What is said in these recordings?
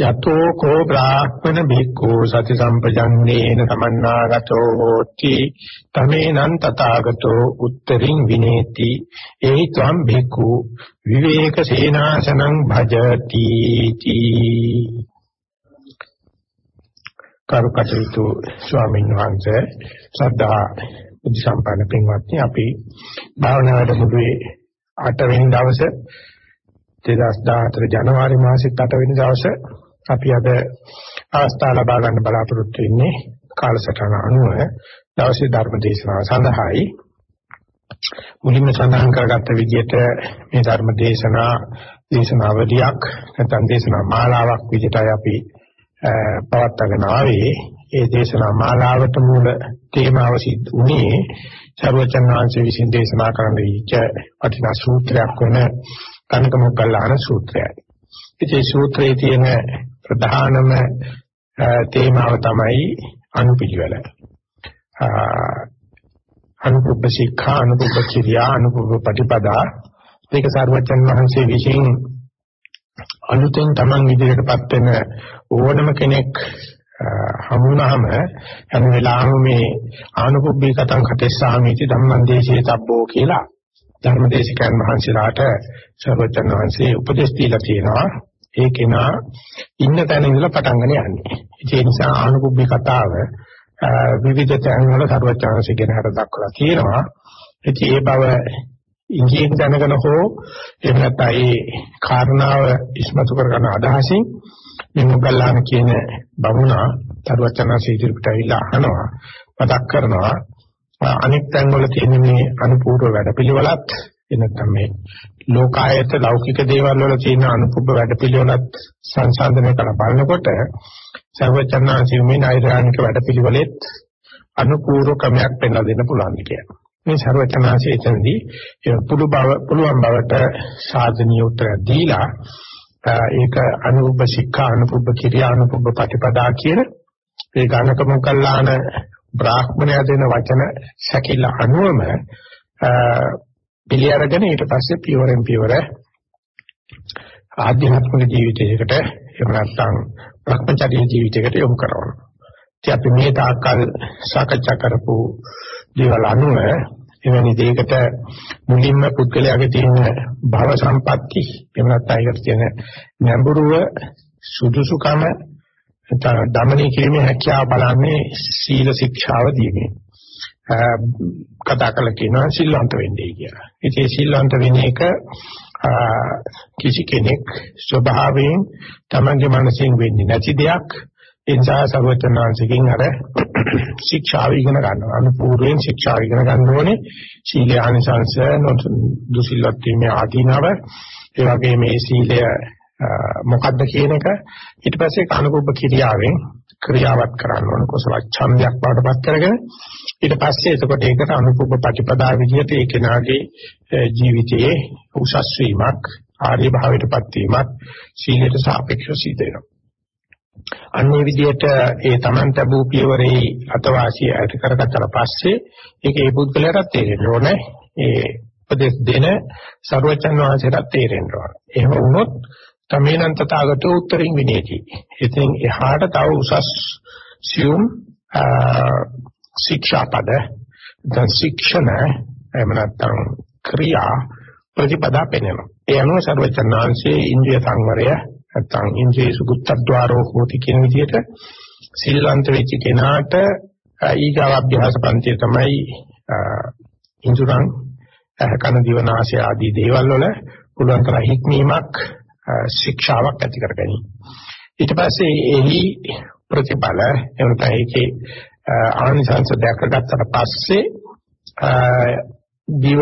යතෝ කෝ බ්‍රාහ්මන භික්ඛු සති සම්පජන්නේන සමන්නාගතෝ හෝති තමේනං තථාගතෝ උත්තරින් විනේති එහි ත්වම් භික්ඛු විවේක සේනාසනං භජති තී. කරුකටයුතු ස්වාමීන් වහන්සේ සද්ධා බුද්ධ සම්පන්න පින්වත්නි අපි භාවනා වැඩමුළුවේ 8 වෙනි දවසේ 2014 ජනවාරි මාසෙ 8 වෙනි දවසේ අපි අද අවස්ථාව ලබා ගන්න බලාපොරොත්තු වෙන්නේ කාලසටහන අනුව දවසේ ධර්ම දේශනාව සඳහායි. මුලින්ම සඳහන් කරගත්ත විදිහට මේ ධර්ම දේශනා දේශනාවලියක් නැත්නම් දේශනා මාලාවක් විදිහටයි අපි පවත්වාගෙන ආවේ. ඒ දේශනා මාලාවට මූල තේමාව සිද්ධ උනේ සර්වචන්නාංශ විසින් දේශනා කරන්න දීච්ච වටිනා සූත්‍රයක් වන කනක මොග්ගල්ලාන සූත්‍රයයි. ඉතින් සූත්‍රයේ තියෙන ප්‍රධානම තේමාව තමයි අනුපිළිවෙල. අනුපුබ්බ ශික්ෂා අනුපුබ්බ කිරියා අනුපුබ්බ ප්‍රතිපදා මේක සර්වචන් වහන්සේ විසින් අලුතෙන් Taman ඉදිරියටපත් වෙන ඕනම කෙනෙක් හමුනහම හැම වෙලාවෙම මේ ආනුපුබ්බී කතං කතෙස්සාමිති ධම්මං දේශේ තබ්බෝ කියලා ධර්මදේශකයන් වහන්සේලාට සර්වචන් වහන්සේ උපදෙස් දීලා තියෙනවා ඒ කෙනා ඉන්න තැන ඉඳලා පටන් ගන්න යන්නේ. ඒ නිසා ආනුකුබ්බී කතාව විවිධ තැන්වල සර්වචන් ගැන හර දක්වලා තියෙනවා. ඉතින් ඒ බව ඉංග්‍රීසි දැනගෙන හෝ එහෙම නැත්නම් ඒ කාරණාව ඉස්මතු කරගන්න අදහසින් මේ මොග්ගල්ලාන කියන බමුණා සර්වචන්සේ ඉදිරියට ඇවිල්ලා අහනවා මතක් කරනවා අනෙක් තැන්වල තියෙන මේ අනුපූර්ව වැඩපිළිවෙලත් එනතම මේ ලෝකායත ලෞකික දේවල් වල තියෙන අනුපුබ්බ වැඩපිළිවෙලත් සංසන්දනය කරලා බලනකොට සර්වචන්නාංශයේ මේ නෛර්යානික වැඩපිළිවෙලෙත් අනුපූර්ව ක්‍රමයක් පෙන්ලා දෙන්න පුළුවන් කියලා. මේ සර්වචන්නාංශයේ එතනදී පුළු බව පුළුවන් බවට සාධනීය උත්තරයක් දීලා ඒක අනුපුබ්බ ශික්ෂා අනුපුබ්බ කිරියා අනුපුබ්බ ප්‍රතිපදා කියන ඒ ගණක මොකල්ලාන බ්‍රාහ්මණය දෙන වචන සැකිල්ල අනුවම පිළි අරගෙන ඊට පස්සේ පියවරෙන් පියවර ආධ්‍යාත්මික ජීවිතයකට එහෙම නැත්නම් භ්‍රමචර්ය ජීවිතයකට යොමු කරනවා. ඉතින් අපි මේ තාක්කල් සාකච්ඡා කරපු දේවල් අනුව එවැනි දෙයකට මුලින්ම පුද්ගලයාගේ තියෙන භව සම්පatti එහෙම නැත්නම් ඒකට තියෙන නැඹුරුව සුදුසුකම දමනය කිරීමේ හැකියාව බලන්නේ සීල ශික්ෂාව දීමේ. කතා කළ කියනවා සිල්වන්ත වෙන්නේ කියලා. ඉතින් සිල්වන්ත වෙන එක කිසි කෙනෙක් ස්වභාවයෙන් තමන්ගේ මනසින් වෙන්නේ නැති දෙයක්. ඒ නිසා සර්වචනාංශිකින් අර ශික්ෂාව ඉගෙන ගන්නවා. අනුපූර්වයෙන් ශික්ෂාව ඉගෙන ගන්න ඕනේ. සීල ආනිසංශ දුසිල්වත් වීමේ ආදීනව ඒ වගේ මේ සීලය මොකද්ද කියන එක ඊට පස්සේ කනුකුබ්බ කිරියාවෙන් ක්‍රියාවත් කරන්න ඕන කුසල ඡන්දයක් වඩපත් කරගෙන ඊට පස්සේ එතකොට ඒකට අනුකුබ්බ ප්‍රතිපදා විදිහට ඒ කෙනාගේ ජීවිතයේ උසස් වීමක් ආර්ය භාවයටපත් වීමක් සීලයට සාපේක්ෂව සිද්ධ වෙනවා. අන්නේ විදිහට ඒ Taman තබූ පියවරේ අතවාසිය ඇති කරගත්තට පස්සේ ඒක ඒ පුද්ගලයාට තේරෙන්න ඕනේ. ඒ උපදෙස් දෙන සරුවචන් වහන්සේට තේරෙන්න ඕනේ. එහෙම වුණොත් තමේනං තථාගතෝ උත්තරින් විනේති. ඉතින් එහාට තව උසස් සියුම් ශික්ෂාපද දැන් ශික්ෂණ එහෙම නැත්නම් ක්‍රියා ප්‍රතිපදා පෙන්වනවා. ඒ අනුව සර්වචනාංශයේ ඉන්ද්‍රිය සංවරය නැත්නම් ඉන්ද්‍රිය සුගතද්වාරෝ හෝති කියන විදිහට සිල්වන්ත වෙච්ච කෙනාට ඊගාව අභ්‍යාස පන්තිය තමයි ඉන්ද්‍රයන් කන දිවනාශය ආදී දේවල් වල පුළුවන් තරම් හික්මීමක් ශික්ෂාවක් ඇති කර ගැනීම. ඊට පස්සේ එහි ප්‍රතිඵල එවනත ඒකේ ආනිසංස දැකගත්තට පස්සේ දිව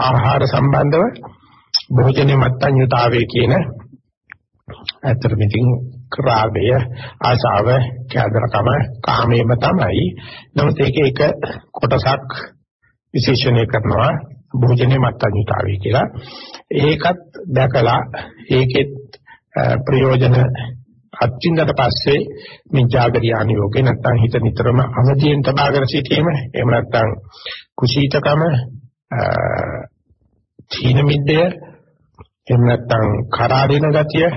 ආහාර සම්බන්ධව භෝජනේ මත්ඤ්‍යතාවයේ කියන ඇත්තටම ඉතින් රාගය ආශාව කැදරකම කාමයේම තමයි නමුත් ඒකේ එක කොටසක් විශේෂණය කරනවා භෝජනේ මත්ඤ්‍යතාවය කියලා. ඒකත් දැකලා ඒකෙත් ප්‍රයෝජන අත්විඳලා පස්සේ මේ జాగරියානියෝගේ නැත්තම් හිත නිතරම අවදියෙන් තබාගෙන සිටීම එහෙම නැත්තම් කුසීතකම තීන මිද්දය එහෙම නැත්තම් කරාරින ගතිය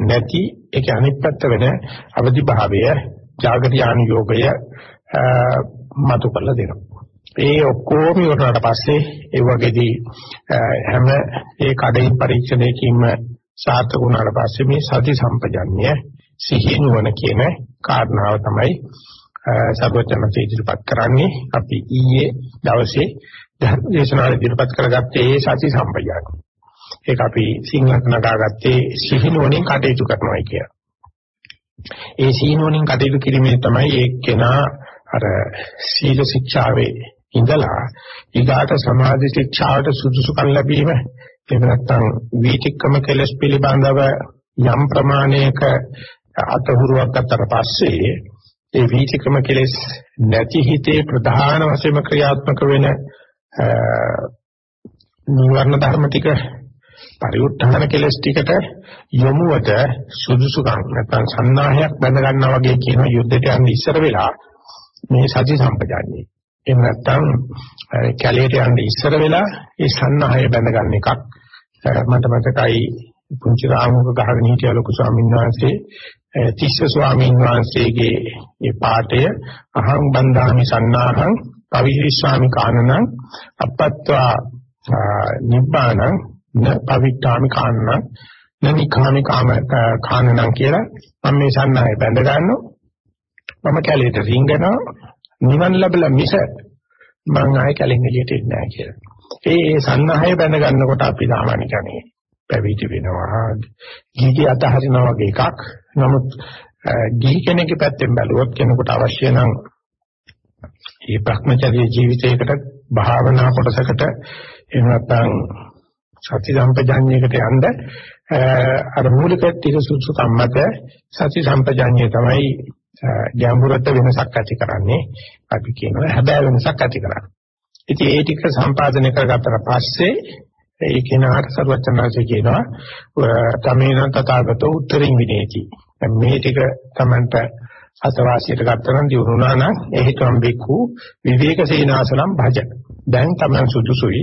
නැති ඒක අනිත් පැත්ත වෙන අවදි භාවය జాగරියානියෝගය මතු කරලා දෙනවා ඒ ඔක්කොම ඉවරනට පස්සේ ඒ වගේදී හැම ඒ කඩේ පරීක්ෂණයකින්ම සාර්ථක වුණාට පස්සේ මේ සති සම්පජන්‍ය සිහි නුවණ කියන කාරණාව තමයි සර්වඥාන්සේ ඉදිරිපත් කරන්නේ අපි ඊයේ දවසේ ධර්ම දේශනාවේ ඉදිරිපත් කරගත්තේ ඒ සති සම්පජන්‍ය. ඒක අපි සිංහලට නගාගත්තේ සිහි නුවණින් කටයුතු කරනවා කියන. ඒ සිහි නුවණින් කටයුතු කිරීමේ තමයි ඒ කෙනා අර සීල ශික්ෂාවේ ඉඳලා ඊගාට සමාධි ශික්ෂාවට සුදුසුකම් ලැබීම එහෙම නැත්නම් වීතික්‍රම කෙලස් පිළිබඳව යම් ප්‍රමාණයක අතහුරුවක් අතර පස්සේ ඒ වීතික්‍රම කෙලස් නැති හිතේ ප්‍රධාන වශයෙන්ම ක්‍රියාත්මක වෙන නිවර්ණ ධර්ම ටික පරිඋත්ථාන කෙලස් ටිකට යොමුවට සුදුසුකම් නැත්නම් සන්නාහයක් බඳ ගන්නවා වගේ කියන යුද්ධයට යන්න ඉස්සර වෙලා මේ සති සම්පජාන්නේ එහෙම නැත්නම් කැලේට යන්න ඉස්සර වෙලා ඒ සන්නාහය බඳ ගන්න එකක් මට මතකයි පුංචි රාමුක ගහගෙන හිටිය ලොකු ස්වාමීන් වහන්සේ. තිස්ස ස්වාමීන් වහන්සේගේ ඒ පාඨය අහං බන්දාමි සන්නාහං පවිහිස්සාමි කානනං අපත්වා නිබ්බානං න පවිත්තාමි කානනං නනිකාමි කාම කානනං කියලා මම මේ සන්නාහය බැඳ ගන්නවා මම කැලේට රිංගනවා. නිවන් ලැබලා මිස මං ආයෙ කැලෙන් එළියට එන්නේ නැහැ කියලා. ඒ සන්නාහය බැඳ ගන්නකොට අපි සාමාන්‍ය කෙනෙක් පැවිදි වෙනවා. ගිහි අතහරිනවා වගේ එකක්. නමුත් ගිහි කෙනෙක්ගේ පැත්තෙන් බැලුවොත් කෙනෙකුට අවශ්‍ය නම් මේ භ්‍රමචර්ය ජීවිතයකට භාවනා කොටසකට එහෙම නැත්නම් සති සම්පජාඤ්ඤයකට යන්න අර මූලික ටික සුසු කම්මත සති සම්පජාඤ්ඤය තමයි ගැඹුරට වෙනසක් ඇති කරන්නේ අපි කියනවා හැබැයි වෙනසක් ඇති කරන්නේ. ඉතින් ඒ ටික සම්පාදනය කරගත්තට පස්සේ ඒ කෙනාට සරුවචනාංශය කියනවා තමේන තථාගතෝ උත්තරින් විනේති. මේ ටික තමන්ට අතවාසියට ගත්තනම් දිනුනා නම් එහිතම් බිකු විවේක සීනාසනම් භජ. දැන් තමන් සුදුසුයි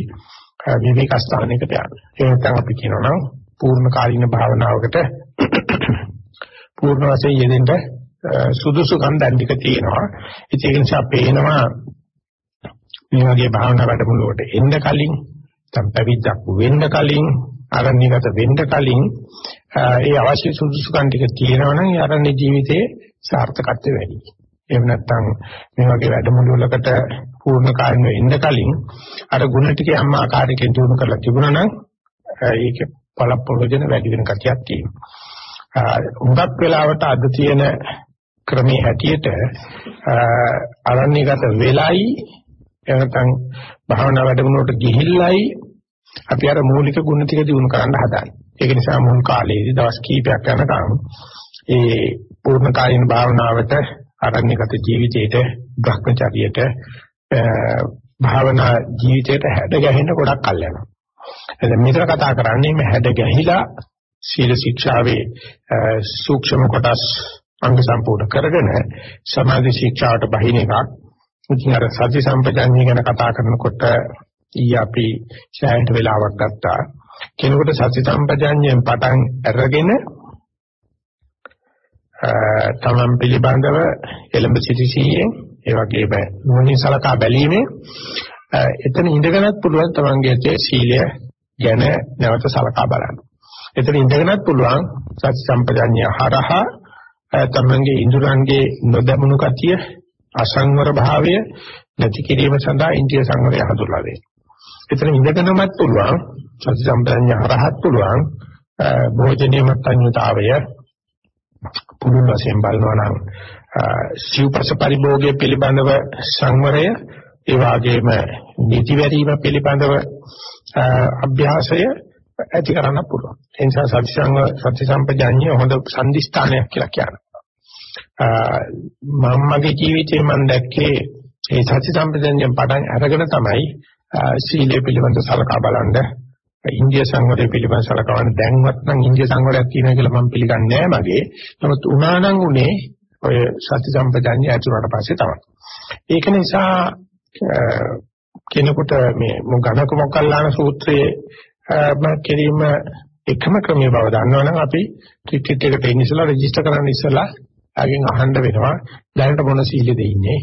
විවේක ස්ථානයකට යන්න. ඒ නැත්නම් අපි කියනවා නම් පූර්ණ කාලීන භාවනාවකට පූර්ණ වශයෙන් යෙදෙන්න සුදුසුකම් දැන් ටික තියෙනවා. ඒක නිසා පේනවා මේ වගේ භාවනා වැඩමුළුවට එන්න කලින් නැත්නම් පැවිද්දක් වෙන්න කලින් අරණිගත වෙන්න කලින් ඒ අවශ්‍ය සුදුසුකම් ටික තියෙනවා නම් ඒ අරණ්‍ය ජීවිතයේ සාර්ථකත්වය වැඩි. එහෙම නැත්නම් මේ වගේ වැඩමුළුවලකට පූර්ණ කාර්යය එන්න කලින් අර ಗುಣ ටික යම් ආකාරයකින් දිනු කරලා තිබුණා නම් ඒක පළපොළොජන වැඩි වෙන කතියක් තියෙනවා. හුඟක් වෙලාවට අද තියෙන ක්‍රමයේ හැටියට අරණ්‍යගත වෙලයි එනකන් භාවනා වැඩමුළුවට ගිහිල්ලයි අපි අර මූලික ගුණ ටික දිනු කරන්න හදන්නේ. ඒක නිසා මුල් කාලේදී දවස් කීපයක් යනකම් ඒ පූර්ණ කායින භාවනාවට අරණ්‍යගත ජීවිතයට භ්‍රමචාරියට භාවනා ජීවිතයට හැඩ ගැහෙන්න ගොඩක් කල් යනවා. එතන මෙතන කතා කරන්නේ මේ හැඩ ගැහිලා සීල ශික්ෂාවේ සූක්ෂම කොටස් අංග සම්පූර්ණ කරගෙන සමාධි ශික්ෂාවට බහින එකක්. ඉතින් අර සති සම්පජාඤ්ඤය ගැන කතා කරනකොට ඊ අපි ඡායන්ට වෙලාවක් ගත්තා. කෙනෙකුට සති සම්පජාඤ්ඤයෙන් පටන් අරගෙන තමන් පිළිබඳව එළඹ සිටි සීයෙන් ඒ වගේම නුවණින් සලකා බැලීමේ එතන ඉඳගෙනත් පුළුවන් තමන්ගේ සීලය ගැන නැවත සලකා බලන්න. එතන ඉඳගෙනත් පුළුවන් සති සම්පජාඤ්ඤය හරහා තමන්ගේ ඉඳුරන්ගේ නොදැමුණු කතිය අසංවර භාවය නැති කිරීම සඳහා ඉන්ද්‍රිය සංවරය හඳුල්ලා දෙන්න. එතන ඉඳගෙනමත් පුළුවන් සති සම්ප්‍රඥය හරහත් පුළුවන් භෝජනීය මත්ඤ්‍යතාවය පුදුම වශයෙන් බලනවා නම් සිව්පස පරිභෝගයේ පිළිබඳව සංවරය ඒ වගේම නිතිවැරීම පිළිබඳව අභ්‍යාසය ඇති කරන්න පුළුවන්. ඒ නිසා සති සංව සති සම්පජාඤ්ඤය හොඳ සම්දිස්ථානයක් කියලා කියනවා. මම මගේ ජීවිතේ මම දැක්කේ ඒ සති සම්පජාඤ්ඤයෙන් පටන් අරගෙන තමයි සීලය පිළිබඳ සලකා බලන්න ඉන්දිය සංවරය පිළිබඳ සලකවන්න දැන්වත් නම් ඉන්දිය සංවරයක් තියෙනවා කියලා මම පිළිගන්නේ නැහැ මගේ. නමුත් උනා නම් උනේ ඔය සති සම්පජාඤ්ඤය ඇතුළට පස්සේ තමයි. ඒක නිසා කෙනෙකුට මේ ගණක මොකල්ලාන සූත්‍රයේ කිරීම එකම ක්‍රමයේ බව දන්නවනම් අපි ටිකට් එකට එන්න ඉස්සලා රෙජිස්ටර් කරන්න ඉස්සලා ආගෙන් අහන්න වෙනවා දැනට මොන සීලෙද ඉන්නේ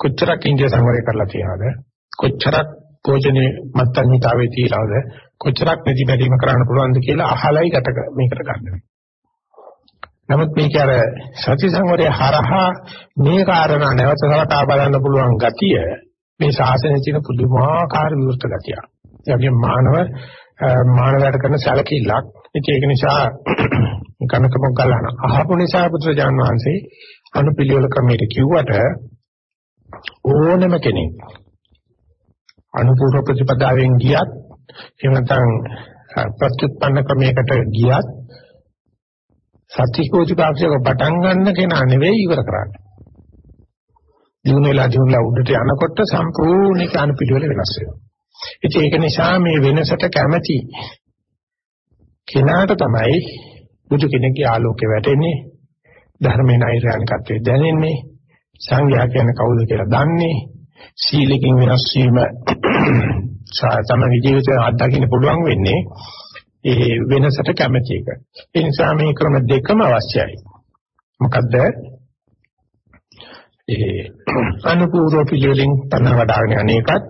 කොච්චරක් ඉන්දිය සංවරය කරලා තියනවද කොච්චරක් භෝජනේ මත්ඤ්‍යතාවේ තියලාද කොච්චරක් නිදි බැලීම කරන්න පුළුවන්ද කියලා අහලයි ගත මේකට ගන්න. නමුත් මේක අර සති සංවරය හරහා මේ කාරණා නැවත සලකා බලන්න පුළුවන් ගතිය මේ ශාසනයේ තියෙන පුදුමාකාර විවෘත ගතියක්. ඒ වගේම මානව මානවයට කරන සැලකිල්ලක්. ඉතින් ඒක නිසා කනකම ගලන අහපු නිසා පුත්‍රජාන් වහන්සේ අනුපිළිවෙල ක්‍රමයට කිව්වට ඕනම කෙනෙක් අනුපූර්ව ප්‍රතිපදාවෙන් ගියත් එහෙම නැත්නම් ප්‍රතිඋත්පන්න ක්‍රමයකට ගියත් සත්‍තිකෝචිකාක්ෂයක පටන් ගන්න කෙනා නෙවෙයි ඉවර කරන්නේ. දිනුනෙලා දිනුනලා උඩට යනකොට සම්පූර්ණ ඥාන පිළිවෙල වෙනස් වෙනවා. ඉතින් ඒක නිසා මේ වෙනසට කැමැති කෙනාට තමයි බුදු කෙනෙක්ගේ ආලෝකය වැටෙන්නේ ධර්මේ නෛර්යානිකත්වයේ දැනෙන්නේ සංඝයා කියන්නේ කවුද කියලා දන්නේ සීලකින් වෙනස් වීම තම ජීවිතය අත්දකින්න පුළුවන් වෙන්නේ ඒ වෙනසට කැමැති එක. ඒ නිසා මේ ක්‍රම දෙකම අවශ්‍යයි. මොකද්ද? ඒ අනුපූර්ව පිළිවෙලින් තන වඩාගෙන අනේකත්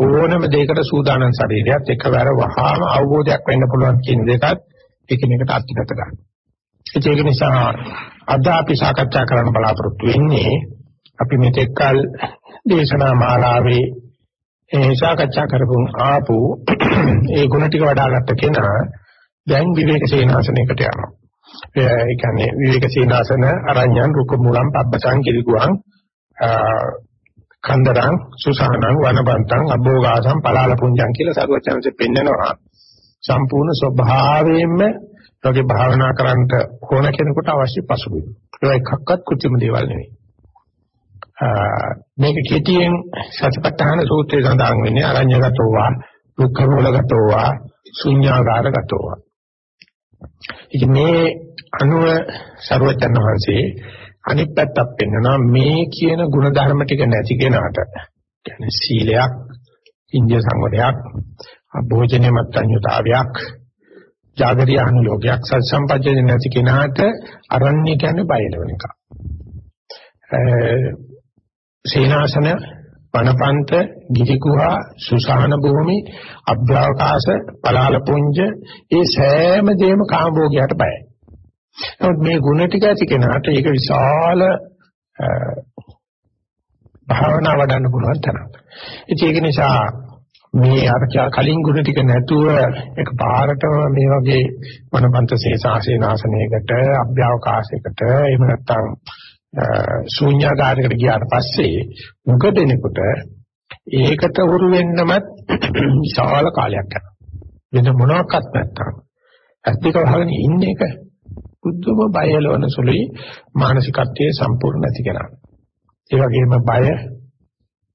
ඕනම දෙයකට සූදානම් ශරීරයත් එකවර වහාම අවබෝධයක් වෙන්න පුළුවන් කියන දෙකත් එකිනෙකට අත්‍යගත ගන්න. ඒක නිසා අද අපි සාකච්ඡා කරන්න බලාපොරොත්තු වෙන්නේ අපි මෙතෙක් කල දේශනා මාලාවේ ඒ සාකච්ඡා කරපුන් ආපු ඒ ගුණ ටික වඩාගත්ත කෙනා දැන් විවේක සේනාසනයකට යනවා. ඒ කියන්නේ විවේක සේනාසන අරඤ්ඤන් රුක මූලම් පබ්බසං කිරිගුවන් කන්දරං සුසානං වනබන්තං අභෝගාසං පලාල පුඤ්ජං කියලා සරුවචනන්සේ පෙන්නනවා. සම්පූර්ණ ස්වභාවයෙන්ම ඔගේ භාවනා කරන්නට ඕන කෙනෙකුට අවශ්‍ය පසුබිම. ඒක එකක්වත් කෘත්‍රිම දේවල් නෙවෙයි. මේක කෙටියෙන් සතිපට්ඨාන සූත්‍රයේ සඳහන් වෙන්නේ අරඤ්‍යගතෝ වා දුක්ඛ මූලගතෝ වා ශුඤ්ඤාගාරගතෝ වා. ඉතින් මේ අනුව ਸਰවචන් වහන්සේ අනිත් පැත්තක් පෙන්නනවා මේ කියන ගුණ ධර්ම ටික නැති කෙනාට කියන්නේ සීලයක්, ඉන්දිය සංවරයක්, භෝජනේ මත්ඤ්‍යතාවයක්, ජාගරිය අනුලෝකයක් සත් සම්පජ්ජනේ නැති කෙනාට අරණ්‍ය කියන්නේ බයලවන එක. සේනාසන වනපන්ත ගිරිගුහා සුසාන භූමි අභ්‍යවකාශ පලාල පුංජ ඒ සෑම දෙයක්ම කාමභෝගයට බයයි. නමුත් මේ ගුණ ටික ඇති කෙනාට ඒක විශාල භාවනා වඩන්න පුළුවන් තරම්. ඒක නිසා මේ අර කලින් ගුණ ටික නැතුව එක පාරටම මේ වගේ වනපන්ත සේසාසේනාසනයකට අභ්‍යවකාශයකට එහෙම නැත්නම් ශූන්‍යාකාරයකට ගියාට පස්සේ මුග දෙනකොට ඒකට හුරු වෙන්නමත් විශාල කාලයක් යනවා. වෙන මොනවාක්වත් නැත්තම් ඇත්තක වහගෙන ඉන්න එක බුද්ධම බයලවන සුළුයි මානසිකත්වයේ සම්පූර්ණ නැති කෙනා. ඒ වගේම බය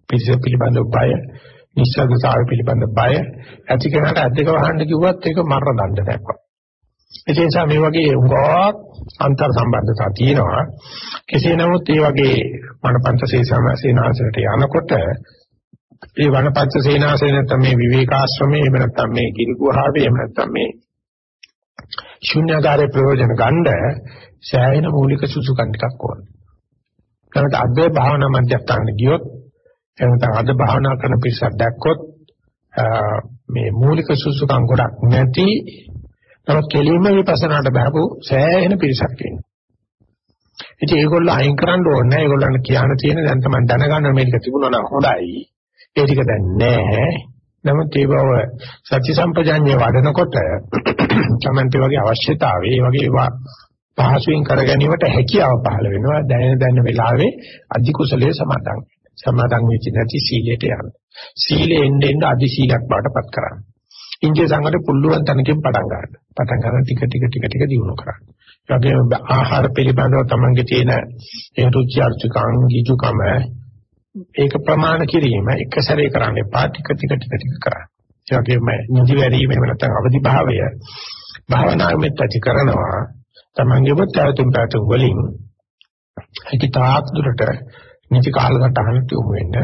පිළිස පිළිබඳව බය නිස්සගතාව පිළිබඳ බය ඇති කෙනාට ඇත්තක වහන්න කිව්වත් ඒක මරණ දණ්ඩ දක්වා. ඒ නිසා මේ වගේ උගාවක් අන්තර් සම්බන්ධතා තියෙනවා. කෙසේ නමුත් මේ වගේ වනපන්ත සේනාසනයට යනකොට මේ වනපන්ත සේනාසනය නැත්නම් මේ විවේකාශ්‍රමයේ එහෙම නැත්නම් මේ ගිරිගුහාවේ එහෙම නැත්නම් මේ ශුන්‍යකාරයේ ප්‍රයෝජන ගන්න සෑහෙන මූලික සුසුකම් ටිකක් ඕන. කරත් අද භාවනා මධ්‍යස්ථාන ගියොත් එහෙනම් අද භාවනා කරන පිරිසක් දැක්කොත් මේ මූලික සුසුකම් ගොඩක් නැති නමුත් කෙලින්ම විපස්සනාට බහපු සෑහෙන පිරිසක් ඉන්නවා. ඉතින් ඒගොල්ලෝ අයින් කරන්න ඕනේ නැහැ. ඒගොල්ලන්ට කියන්න තියෙන දැන් තමයි දැනගන්න මේක තිබුණා නම් හොඳයි. ඒ ටික දැන් නැහැ. නමුත් ඒ බව සත්‍ය සම්පජාඤ්ඤය වඩනකොට තමන්ට වගේ අවශ්‍යතාවය, ඒ වගේ ඒවා පහසුවෙන් කර ගැනීමට හැකියාව පහළ වෙනවා. දැනෙන දැනෙන වෙලාවේ අධි කුසලයේ සමාදන්. සමාදන් වෙච්ච නැති සීලයට යන්න. සීලෙ එන්න එන්න අධි සීලයක් බාටපත් කරන්න. ඉන්දිය සංගත පුළුවන් තැනකින් පටන් ගන්න. පටන් ගන්න ටික ටික ටික ටික දියුණු කරන්න. ඒ වගේම ආහාර පිළිබඳව තමන්ගේ තියෙන ඒ රුචි අරුචිකම් ගිජුකම ඒක ප්‍රමාණ කිරීම එක සැරේ කරන්න එපා ටික ටික ටික ටික කරන්න. ඒ වගේම නිදි වැරීම එහෙම නැත්නම් අවදි භාවය භාවනාවෙත් ඇති කරනවා. තමන්ගේම පැතුම් පැතුම් වලින් ඒක තාක් දුරට නිදි කාලගතහනට යොමු වෙන්න.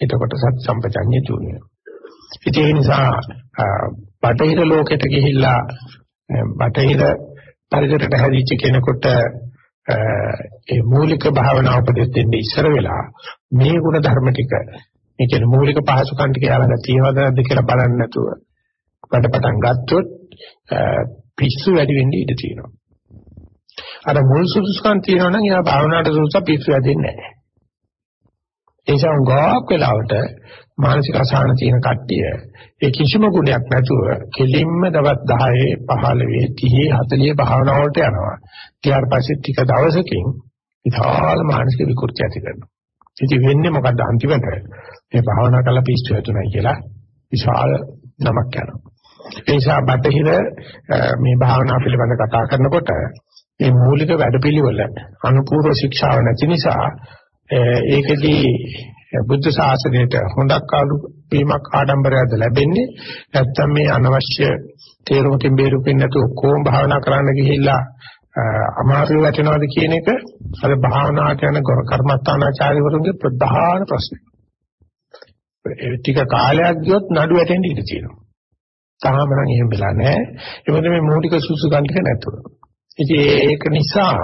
එතකොට සත් සම්පජඤ්ඤය තුන වෙනවා. ඒ නිසා බටහිර ලෝකෙට ගිහිල්ලා බටහිර පරිසරයට හැදිච්ච කෙනෙකුට ඒ මූලික භාවනා උපදෙස් දෙන්නේ ඉස්සර වෙලා මේ ගුණ ධර්ම ටික ඒ කියන්නේ මූලික පහසුකම් ටික යාළඟ තියනවද නැද්ද කියලා බලන්න නැතුව වැඩ පටන් ගත්තොත් පිස්සු වැඩි වෙන්න ඉඩ තියෙනවා. අර මුල් සුසුකම් තියෙනවා නම් එයා භාවනාවට සුසුස පිස්සු වැඩෙන්නේ නැහැ. ඒ නිසා උගාවක් වෙලාවට මානසික අසහන තියෙන කට්ටිය ඒ කිසිම ගුණයක් නැතුව කෙලින්ම දවස් 10 15 30 40 භාවනා වලට යනවා. ඊට පස්සේ ටික දවසකින් විශාල මානසික විකෘති ඇති කරනවා. ඉතින් වෙන්නේ මොකද්ද අන්තිමට මේ භාවනා කරලා පිස්සු වැටුණා කියලා විශාල නමක් යනවා. ඒ නිසා බටහිර මේ භාවනා පිළිබඳ කතා කරනකොට මේ මූලික වැඩපිළිවෙල අනුපූර්ව ශික්ෂාව නැති නිසා ඒකදී බුද්ධ ශාසනයට හොඳක් ආලු වීමක් ආඩම්බරයක්ද ලැබෙන්නේ නැත්නම් මේ අනවශ්‍ය තේරුමකින් බේරුකින් නැතු කොහොම භාවනා කරන්න ගිහිල්ලා අමාරු වැටෙනවද කියන එක අර භාවනාට යන කර්මස්ථානාචාර්යවරුන්ගේ ප්‍රධාන ප්‍රශ්නය. ඒ ටික කාලයක් ගියොත් නඩු වැටෙන්න ඉඩ තියෙනවා. තාම නම් එහෙම වෙලා නැහැ. ඒ මොකද මේ මූලික සුසුකම් ටික නැතුව. ඉතින් ඒක නිසා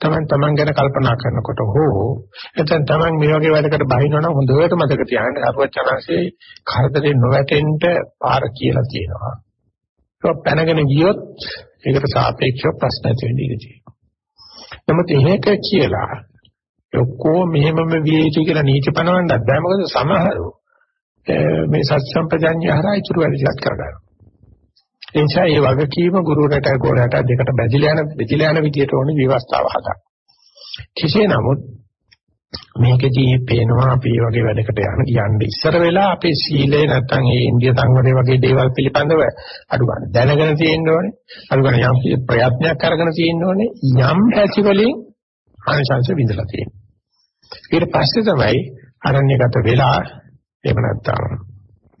තමන් තමන් ගැන කල්පනා කරනකොට හෝ නැත්නම් තමන් මේ වගේ වැඩකට බහිනවනම් හොඳට මතක තියාගන්න අරුවචනාංශේ කරදරේ නොවැටෙන්න පාර කියලා තියෙනවා. ඒක පැනගෙන ගියොත් ඒකට සාපේක්ෂව ප්‍රශ්න ඇති වෙන්න ඉඩ තියෙනවා. නමුත් එහෙක කියලා ඔක්කොම මෙහෙමම විය යුතු කියලා නීති පනවන්නත් බෑ මොකද සමහරව මේ සත්‍ය සම්පජාඤ්ඤය හරහා ඉතුරු වැඩිලක් කරගන්නවා. ඒ නිසා මේ වගකීම ගුරුවරට ගෝලයට දෙකට බැඳිලා යන බෙදිලා යන විදියට ඕනේ විවස්ථාව හදන්න. කෙසේ නමුත් මේකදී පේනවා අපි වගේ වැඩකට යන යන්නේ ඉස්සර වෙලා අපේ සීලය නැත්තම් ඒ ඉන්දිය සංවරය වගේ දේවල් පිළිබඳව අඩු ගන්න දැනගෙන තියෙන්න ඕනේ. අඩු ගන්න යම් ප්‍රයත්නයක් අරගෙන තියෙන්න ඕනේ. යම් පැති වලින් ආනිසංශ විඳලා තියෙනවා. ඊට පස්සේ තමයි අරණ්‍යගත වෙලා එහෙම නැත්තම්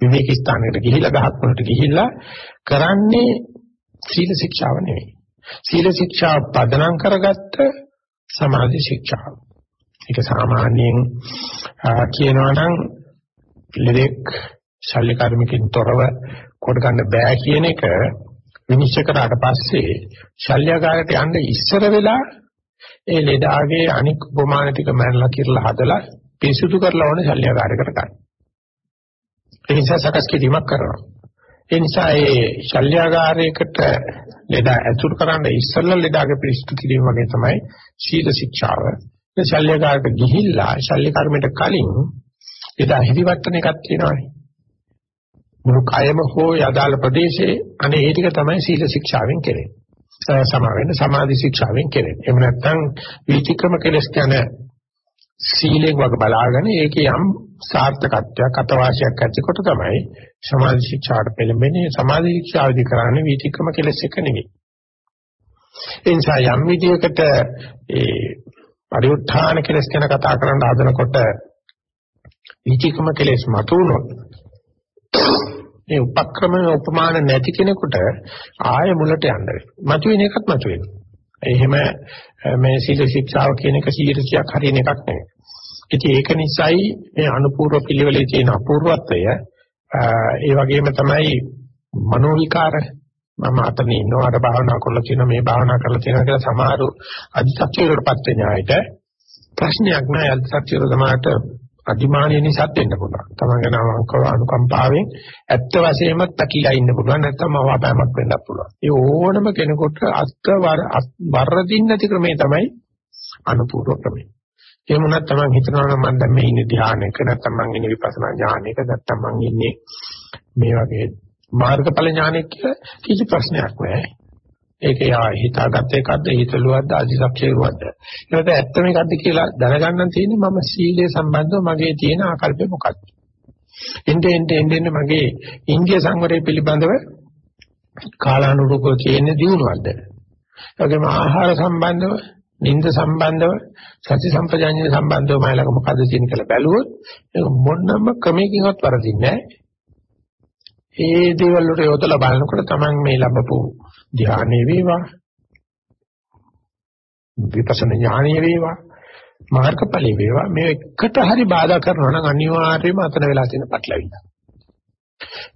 විවේක ස්ථානයකට ගිහිලා ගහක් වලට ගිහිල්ලා කරන්නේ සීල ශික්ෂාව නෙවෙයි. සීල ශික්ෂාව පදනම් කරගත්ත සමාධි ශික්ෂාව. ඒක සාමාන්‍යයෙන් කියනවා නම් ලෙඩෙක් ශල්‍ය කර්මකින් තොරව කොට ගන්න බෑ කියන එක විනිශ්චය කරාට පස්සේ ශල්‍යකාරයට යන්න ඉස්සර වෙලා ඒ ලෙඩාගේ අනික් උපමාන ටික මරලා කිරලා හදලා පිරිසුදු කරලා ඕනේ ශල්‍යකාරයකට ගන්න. ඒ නිසා සකස් කිරීමක් කරනවා. ඒ නිසා ඒ ශල්‍යාගාරයකට ලෙඩ ඇතුල් කරන්න ඉස්සෙල්ලා ලෙඩාගේ පිරිසිදු කිරීම වගේ තමයි සීල ශික්ෂාව. ඒ ශල්‍යාගාරට ගිහිල්ලා ශල්‍ය කර්මයට කලින් ලෙඩ හිරිවට්ටන එකක් තියෙනවානේ. මුළු කයම හෝ යදාල ප්‍රදේශයේ අනේ ඒ ටික තමයි සීල ශික්ෂාවෙන් කෙරෙන්නේ. සමා වෙන්න සමාධි ශික්ෂාවෙන් කෙරෙන්නේ. එහෙම නැත්නම් විචික්‍රම කෙලස් කියන සීලෙන් වගේ බලාගෙන ඒකේ යම් සාර්ථකත්වයක් අතවාසියක් ඇතිකොට තමයි සමාධි ශික්ෂාට පෙළඹෙන්නේ සමාධි ශික්ෂාවදී කරන්නේ වීතික්‍රම කෙලස් එක නෙවෙයි. ඒ නිසා යම් විදියකට ඒ පරිඋත්ථාන කෙලස් ගැන කතා කරන්න හදනකොට වීතික්‍රම කෙලස් මතුනොත් මේ උපක්‍රම උපමාන නැති කෙනෙකුට ආය මුලට යන්න වෙනවා. මතුවෙන එකත් මතුවෙනවා. එහෙම මේ සීල ශික්ෂාව කියන එක 100ක් හරියන එකක් නෙවෙයි. ඉතින් ඒක නිසායි මේ අනුපූර්ව පිළිවෙලේ තියෙන අපූර්වත්වය. ඒ වගේම තමයි මනෝ විකාර මම අතන ඉන්නවා අර භාවනා කරලා තියෙන මේ භාවනා කරලා තියෙන කියලා සමහරු අධිසත්‍යයකටපත් වෙන අයට ප්‍රශ්නයක් නෑ. අධිසත්‍යය සමාහට අධිමානිය නිසා දෙන්න පුළුවන්. තමන්ගේ නමකව අනුකම්පාවෙන් ඇත්ත වශයෙන්ම තකිලා ඉන්න පුළුවන් නැත්නම් අවබෝධයක් වෙන්න පුළුවන්. ඒ ඕනම කෙනෙකුට අත්වර වරදින්න නැති ක්‍රමේ තමයි අනුපූර්ව ක්‍රමය. එහෙම වුණත් තමන් හිතනවා නම් මම දැන් මේ ඉන්නේ ධානයක නැත්නම් මම ඉන්නේ විපස්සනා ඥානයක නැත්නම් මම ඉන්නේ මේ වගේ මාර්ගඵල ඥානයක කිසි ප්‍රශ්නයක් නැහැ. ඒක යා හිතාගත්ත එකක්ද හිතලුවක්ද අධිසක්ෂේරුවක්ද ඒකට ඇත්ත මේකක්ද කියලා දැනගන්න තියෙන්නේ මම සීලය සම්බන්ධව මගේ තියෙන ආකල්පය මොකක්ද? එnde ende ende මගේ ඉන්දිය සංවරය පිළිබඳව කාලානුරූපව තියෙන දියුණුවක්ද? ඒ වගේම ආහාර සම්බන්ධව නින්ද සම්බන්ධව සති සම්පජාඤ්ඤය සම්බන්ධව මයිලක මොකද තියෙන කියලා බැලුවොත් ඒක මොනම ක්‍රමයකින්වත් වරදින්නේ නැහැ. ඒ දේවල් වලට යොදලා බලනකොට Taman මේ ලැබපු ධානයේ වේවා. විපස්සනා ඥානයේ වේවා. මාර්ගඵලයේ වේවා. මේ එකට හරි බාධා කරනවා නම් අනිවාර්යයෙන්ම අතන වෙලා තියෙන පැටලවිල්ල.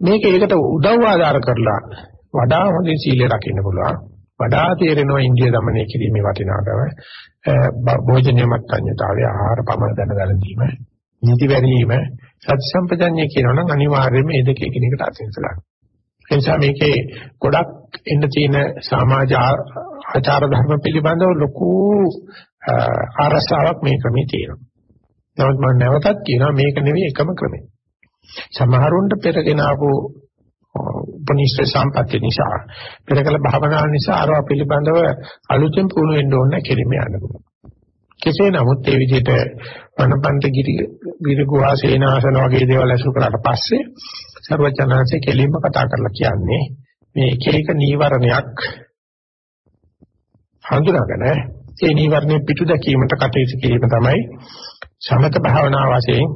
මේක ඒකට උදව් ආධාර කරලා වඩා හොඳින් සීලය රකින්න පුළුවන්. වඩා තේරෙනවා ඉන්දිය দমনය කිරීමේ වටිනාකම භෝජනීය මත්ඤ්‍යතාවය ආහාර පමණ දැන ගැනීම නිති වැරීම සත්‍ය සම්පජන්‍ය කියනවනම් අනිවාර්යයෙන්ම මේ දෙක එකිනෙකට අත්‍යන්තලක් ඒ නිසා මේකේ ගොඩක් එන්න තියෙන සමාජ ආචාර ධර්ම පිළිබඳව ලොකු ආරසාවක් මේ ක්‍රමේ තියෙනවා. නමුත් මම නැවතත් කියනවා මේක නෙවෙයි එකම ක්‍රමය. සමහරුන්ට පෙරගෙන ආපු උපනිෂ්ඨ සම්පත්‍ය නිසා පෙරකල භාවනා නිසා අරවා පිළිබඳව අලුතෙන් පුහුණු වෙන්න ඕන කෙලිම යන්න පුළුවන්. කෙසේ නමුත් ඒ විදිහට වනපන්ත ගිරි විරගුහා සේනාසන වගේ දේවල් අසු කරාට පස්සේ සර්වචනාංශේ කෙලින්ම කතා කරලා කියන්නේ මේ එක එක නීවරණයක් හඳුනාගෙන ඒ නීවරණය පිටු දැකීමට කටයුතු කිරීම තමයි සමත භාවනා වශයෙන්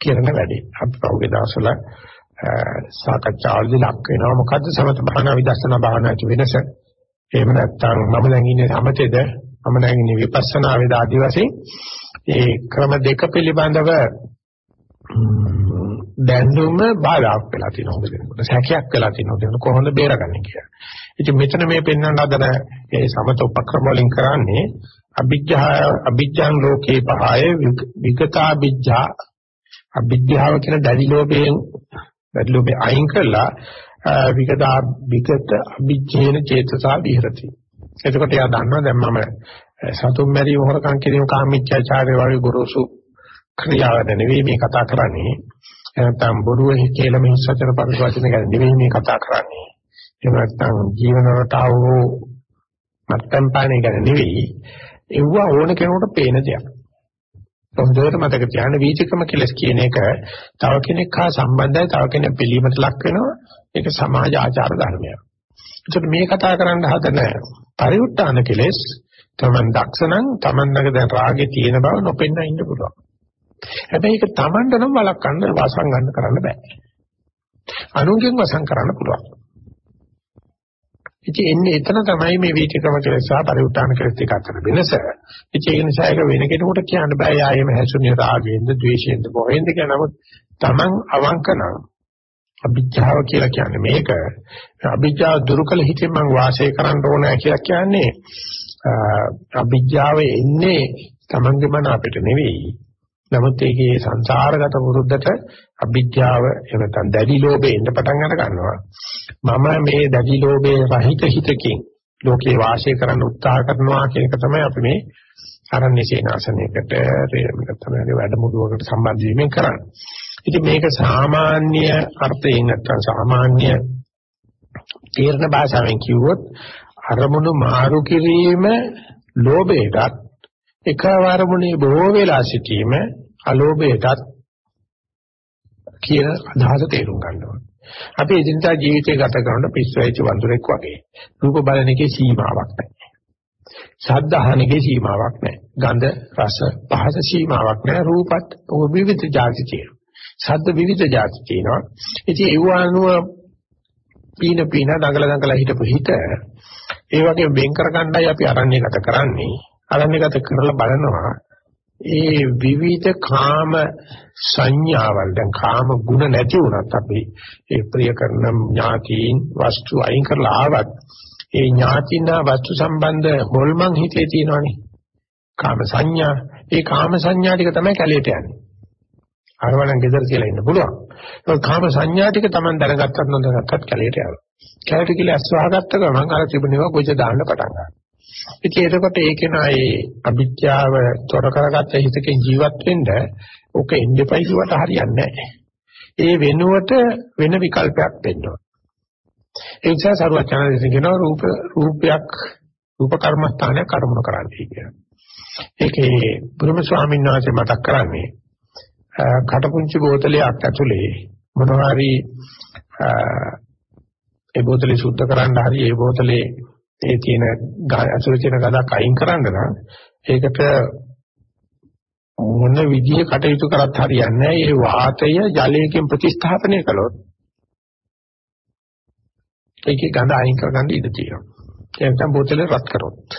කරන වැඩේ. අපි පහුගිය දවස්වල සාකච්ඡාවලදී ලක් වෙනවා මොකද්ද සමත භාවනා විදර්ශනා භාවනාවේ වෙනස? එහෙම නැත්නම් මම දැන් ඉන්නේ සමතේද මම දැන් ඉන්නේ විපස්සනා වේද ආදි වශයෙන් ඒ ක්‍රම දෙක පිළිබඳව දැනුම බාධාක් වෙලා තියෙනවා හොඳට. සැකයක් වෙලා තියෙනවා කොහොමද බේරගන්නේ කියලා. ඉතින් මෙතන මේ පෙන්වන්න හදන ඒ සමත උපක්‍රම වලින් කරන්නේ අභිජ්ජා අභිජ්ජාන් ලෝකේ පහය විගතා අභිජ්ජා අභිජ්ජාව කියන දැඩි ලෝභයෙන් දැඩි ලෝභය අයින් කරලා විගතා විගත අභිජ්ජේන චේතසා විහෙරති. එතකොට එයා දන්නවා දැන් මම සතුම් මැරීම හොරකම් කිරීම කාමීච්ඡාචාරය වගේ ගොරෝසු ක්‍රියාවද නෙවෙයි මේ කතා කරන්නේ. නැත්නම් බොරුව කියලා මේ සතර පරිවචන ගැන නෙවෙයි මේ කතා කරන්නේ. එහෙම නැත්නම් ජීවන රටාව මත්තම් පානේ ගැන නෙවෙයි. ඒව ඕන කෙනෙකුට පේන දෙයක්. හොඳට මතක තියාගන්න වීතිකම කෙලස් කියන එක තව කෙනෙක් හා සම්බන්ධයි තව කෙනෙක් පිළිමට ලක් වෙනවා. ඒක සමාජ ආචාර ධර්මයක්. ඒකට මේ කතා කරන්න හදන පරිඋත් ทาน කෙලස් තමන් දක්ෂණං තමන් ළඟ දැන් රාගේ තියෙන බව නොපෙන්න ඉන්න පුළුවන්. හැබැයි ඒක තමන්ට නම් වළක්වන්න වසන් ගන්න කරන්න බෑ. අනුන්ගෙන් වසන් කරන්න පුළුවන්. ඉතින් එන්නේ එතන තමයි මේ වීතිකම කියලා සහ පරිඋත්තාන කියලා දෙක අතර වෙනස. ඉතින් ඒ නිසා ඒක වෙන කෙනෙකුට කියන්න බෑ යායෙම හැසුනේ රාගයෙන්ද ද්වේෂයෙන්ද මොහෙන්ද කියලා. නමුත් තමන් අවංක නම් අභිජ්ජාව කියලා කියන්නේ මේක. අභිජ්ජාව දුරුකල හිතෙන් මම වාසය කරන්න ඕන කියලා කියන්නේ අභිජ්ජාව එන්නේ තමන්ගේ මන අපිට නෙවෙයි. නමුත් ඒකේ සංසාරගත වෘද්ධට අභිජ්ජාව එහෙම නැත්නම් දැඩි ලෝභය එන්න පටන් අර ගන්නවා. මම මේ දැඩි ලෝභයේ රහිත හිතකින් ලෝකේ වාසය කරන්න උත්සාහ කරනවා කියන එක තමයි අපි මේ ආරණ්‍ය සේනාසනයකට තමයි වැඩමුළුවකට සම්බන්ධ වීමෙන් කරන්නේ. ඉතින් මේක සාමාන්‍ය අර්ථයෙන් නැත්නම් සාමාන්‍ය තීර්ණ භාෂාවෙන් කිව්වොත් අරමුණු මාරු කිරීම ලෝභයටත් එකවර අරමුණේ බොහෝ වෙලා සිටීම අලෝභයටත් කියන අදහස තේරුම් ගන්නවා. අපි එදිනදා ජීවිතය ගත කරන පිස්සුයිච වඳුරෙක් වගේ. රූප බලන එකේ සීමාවක් නැහැ. ශබ්ද අහන එකේ සීමාවක් නැහැ. ගන්ධ රස පහස සීමාවක් නැහැ. රූපත් විවිධ જાති තියෙනවා. ශබ්ද විවිධ જાති තියෙනවා. ඉතින් ඒව අනුව පීන පීන දඟල දඟල හිටපු හිත ඒ වගේ වෙන් කරගන්නයි අපි අරණ්‍යගත කරන්නේ. අරණ්‍යගත කරලා බලනවා. ඒ විවිධ කාම සංඥාවල් දැන් කාම ගුණ නැති වුණත් අපි ඒ ප්‍රිය කරන ඥාතීන් වස්තු අයින් කරලා ආවත් ඒ ඥාතිනා වස්තු සම්බන්ධ හොල්මන් හිතේ තියෙනවනේ. කාම සංඥා. ඒ කාම සංඥා ටික තමයි කැලේට යන්නේ. අරවලන් ගෙදර කියලා ඉන්න පුළුවන්. ඒක කාම සංඥා ටික Taman දැනගත්තත් නොදැනගත්තත් කැලේට යනවා. කැලේට කියලා අස්වාගත්ත ගමන් අර තිබුණේවා කොච්ච දාන්න පටන් ගන්නවා. ඉතින් එතකොට ඒකේ නායි අභිඥාව තොර කරගත්ත හිතකින් ජීවත් වෙන්න ඔක එන්නේපයි කිව්වට හරියන්නේ නැහැ. ඒ වෙනුවට වෙන විකල්පයක් දෙන්නවා. ඒ නිසා සරුවචනදේශ කියනවා රූප රූපයක් රූප කර්මස්ථානයක් කර්මන කරන්නේ කියලා. ඒකේ බුදුම ස්වාමීන් වහන්සේ මතක් කරන්නේ කටපුංචි බෝතලයක් ඇතුලේ මොනවා හරි ඒ බෝතලේ සුද්ධ කරන්න හරි ඒ බෝතලේ ඒ තියෙන අසුර තියෙන ගඳක් අයින් කරන්න නම් ඒකට මොන විදිහේ කටයුතු කරත් හරියන්නේ නැහැ. ඒ වාතය ජලයෙන් ප්‍රතිස්ථාපනය කළොත් ඒකේ ගඳ අයින් කරගන්න ඉඩ තියෙනවා. ඒ නැත්නම් බෝතලේ රත් කරොත්.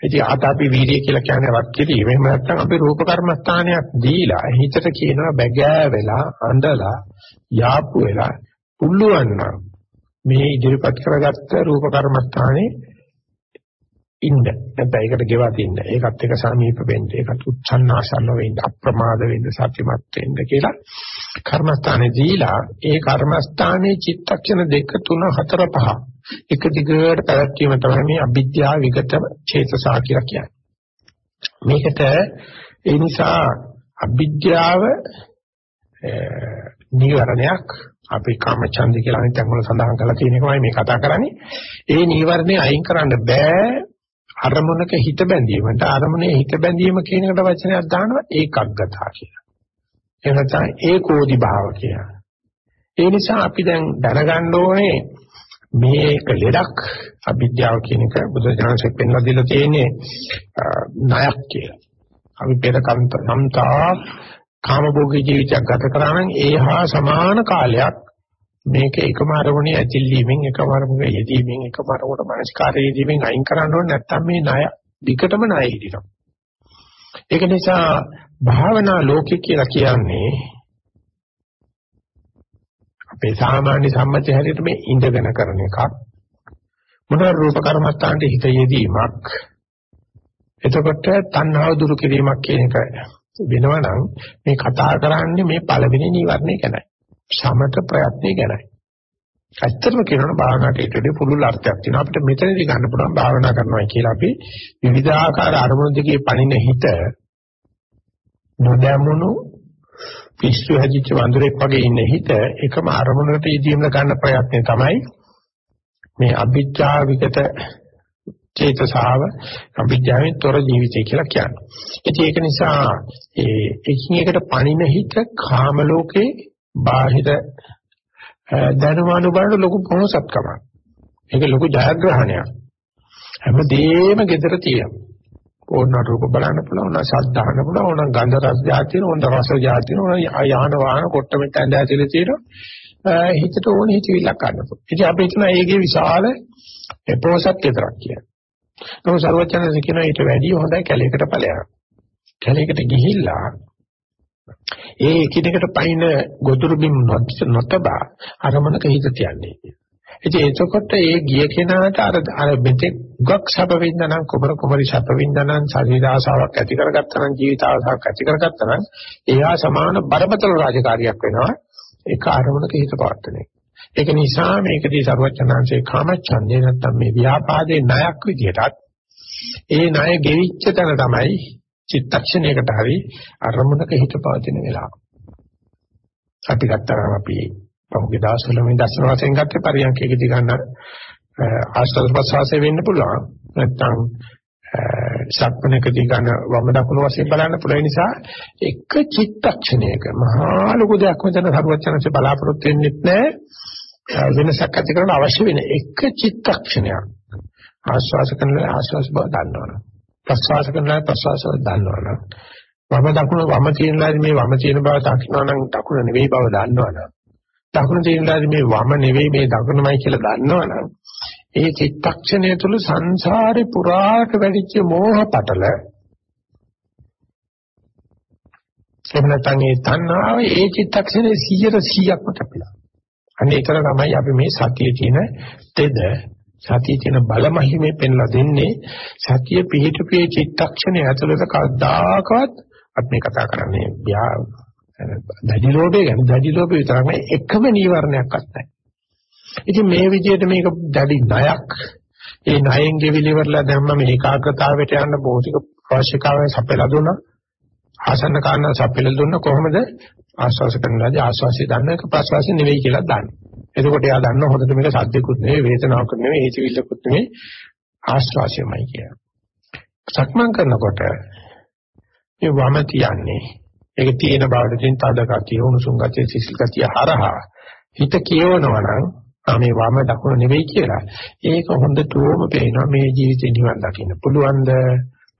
ඉතින් ආතාපි වීර්ය කියලා කියන්නේ රත් කිරීම. එහෙම නැත්නම් අපි රූප කර්මස්ථානයක් දීලා හිතට කියනවා බැගෑ වෙලා අඬලා යාපු වෙලා පුළුවන් නම් මේ ඉදිරිපත් කරගත්ත රූප කර්මස්ථානේ ඉන්න. නැත්නම් ඒකට ගෙවා තින්න. ඒකත් එක සමීප වෙන්න. ඒකත් උච්චන්නාසන්න වෙන්න, අප්‍රමාද වෙන්න, සත්‍යමත් වෙන්න කියලා කර්මස්ථානේ දීලා ඒ කර්මස්ථානේ චිත්තක්ෂණ දෙක තුන හතර පහ එක දිගට පැවැත්වීම තමයි මේ අවිද්‍යාව විගත චේතසා කියලා කියන්නේ. මේකට ඒ නිසා අවිද්‍යාව නීවරණයක් අපි කාමචන්ද කියලා අනිත් අංගවල සඳහන් කරලා තියෙන එකමයි මේ කතා කරන්නේ. ඒ නීවරණේ අයින් කරන්න බෑ අරමුණක හිත බැඳීමට අරමුණේ හිත බැඳීම කියන එකට වචනයක් දානවා ඒකග්ගතා කියලා. එහෙම නැත්නම් ඒකෝදි භාව කියලා. ඒ නිසා අපි දැන් දැනගන්න ඕනේ මේක ලෙඩක් අවිද්‍යාව කියන එක බුදුසසුනේ පෙන්ලා දීලා තියෙන්නේ ණයක් කියලා. අපි පෙර කන්තා කාමභෝගී ජීවිතයක් ගත කරා නම් ඒහා සමාන කාලයක් මේක එකම අරමුණේ ඇතිල්ීමෙන් එකම අරමුණේ යෙදීමෙන් එකම අරමුණට මනස්කාරයේ යෙදීමෙන් අයින් කරන්න ඕනේ නැත්නම් මේ ණය විකටම ණය හිටිනවා. ඒක නිසා භාවනා ලෝකේ කියලා කියන්නේ අපේ සාමාන්‍ය සම්මතය හැටියට මේ ඉඳගෙන කරන එකක්. මොනවා රූප කර්මස්ථානට හිත යෙදීමක්. එතකොට තණ්හාව දුරු කිරීමක් කියන එක වෙනවනම් මේ කතා කරන්නේ මේ පළවෙනි නිවර්ණය ගැනයි. සමත ප්‍රයත්නය ගැනයි. ඇත්තටම කියනවා භාවනාවට ඊටදී පුළුල් අර්ථයක් තියෙනවා. අපිට මෙතනදී ගන්න පුළුවන් භාවනා කරනවා කියලා අපි විවිධාකාර අරමුණු දිගේ පණින හිත නොදැමුණු පිස්සු හැදිච්ච වඳුරෙක් වගේ ඉන්න හිත එකම අරමුණකට යෙදීම ගන්න ප්‍රයත්නය තමයි මේ අභිජ්ජා විගත චේතසාව අභිජ්ජාවෙන් තොර ජීවිතය කියලා කියන්නේ. ඉතින් ඒක නිසා ඒ එකින් එකට පණින හිත කාම ලෝකේ බාහිර දැනුම අනුබලන ලොකු පොහොසත්කමක්. ඒක ලොකු ජයග්‍රහණයක්. හැමදේම gedara තියෙනවා. ඕන රූප බලන්න පුළුවන්, ඕන ශබ්ද අහන්න පුළුවන්, ඕන ගන්ධ රස જાතින, ඕන රස જાතින, ඕන යාන වාහන කොට මෙතන ඇඳලා තියෙනවා. හිතට ඕන හිතවිල්ලක් ගන්න පුළුවන්. ඉතින් අපි හිතන ඒකේ විශාල පොහොසත් kedarak කියලා. නමුත් සර්වඥයන් කියන ඊට වැඩිය හොඳයි කැලේකට ඵලයක්. කැලේකට ගිහිල්ලා ඒ එකිනෙකට පයින් ගොදුරු බිම් නොතබා අරමුණක හිත තියන්නේ. ඉතින් එතකොට ඒ ගිය කෙනාට අර අර මෙතෙක් ගක් සැප වින්දනම් කුමර කුමරි සැප වින්දනම් ශරීරාසාවක් ඇති කරගත්තා නම් ජීවිත ආසාවක් ඇති කරගත්තා නම් ඒහා සමාන බරපතල රාජකාරියක් වෙනවා ඒක අරමුණක හිත පවත්තන එක. ඒක නිසා මේකදී සර්වචනාංශේ කාමච්ඡන්දේ නැත්තම් මේ ව්‍යාපාදේ ණයක් විදිහටත් ඒ ණය ගෙවිච්ච තැන තමයි චිත්තක්ෂණයකට හරි අරමුණක හිත පවතින වෙලාව. අපි ගත්තාම අපි පහුගිය දවස්වල මේ දර්ශන වශයෙන් ගත්තේ පරියන්කේකදී ගන්න ආස්වාද ප්‍රසවාසය වෙන්න පුළුවන්. නැත්තම් සක්මනකදී ගන්න වම දකුණු වශයෙන් බලන්න පුළුවන් නිසා එක චිත්තක්ෂණයක මහා ලොකු දෙයක් මෙතන සරුවචනසේ බලාපොරොත්තු වෙන්නේ නැහැ. වෙනසක් ඇති කරන්න අවශ්‍ය වෙන එක චිත්තක්ෂණයක් ආස්වාස කරන ආස්වාස බව දන්නවනේ. ප්‍රසවාස කරනවා ප්‍රසවාස දන්නවනම් වම දකුණ වම තියෙනලාදී මේ වම තියෙන බව දකින්නවනම් දකුණ නෙවෙයි බව දන්නවනම් දකුණ තියෙනලාදී මේ වම නෙවෙයි මේ දකුණමයි කියලා දන්නවනම් ඒ චිත්තක්ෂණය තුළ සංසාරේ පුරාට වැඩිච්ච මෝහ පටල එහෙම නැත්නම් ඒ තණ්හාව ඒ චිත්තක්ෂණේ 100%ක්ම කැපිලා. අන්න ඒතර තමයි අපි මේ සතියේ තියෙන තෙද සතියේ තියෙන බලමහිමේ පෙන්ලා දෙන්නේ සතිය පිහිටුපේ චිත්තක්ෂණය ඇතුළත කවදාකවත් අපි මේ කතා කරන්නේ දැඩි ලෝභය ගැන දැඩි ලෝභය විතරක් නෙවෙයි එකම නීවරණයක්වත් නැහැ. ඉතින් මේ විදිහට මේක දැඩි ණයක් ඒ ණයෙන් ගෙවිලිවරලා දැම්ම මේ ඒකාග්‍රතාවයට යන්න භෞතික අවශ්‍යතාවය සපයලා දුන්නා. ආසන්න කාරණා සපයලා දුන්නා කොහොමද ආස්වාස කරනවාදී ආස්වාසිය දන්න එක ප්‍රසවාසය නෙවෙයි කියලා දන්නේ. එතකොට එයා දන්න හොඳට මේක සද්දකුත් නෙවෙයි වේදනාවකුත් නෙවෙයි හිතවිල්ලකුත් නෙවෙයි ආශ්වාසයමයි කියන. සක්මන් කරනකොට මේ වම තියන්නේ ඒක තියෙන බවට තියෙන තද ගතිය උණුසුම් ගතිය සිසිල් ගතිය හරහා හිත කියවනවා නම් මේ වම දකුණ නෙවෙයි කියලා. ඒක හොඳටම පේනවා මේ ජීවිතේ නිවන් දකින්න පුළුවන්ද?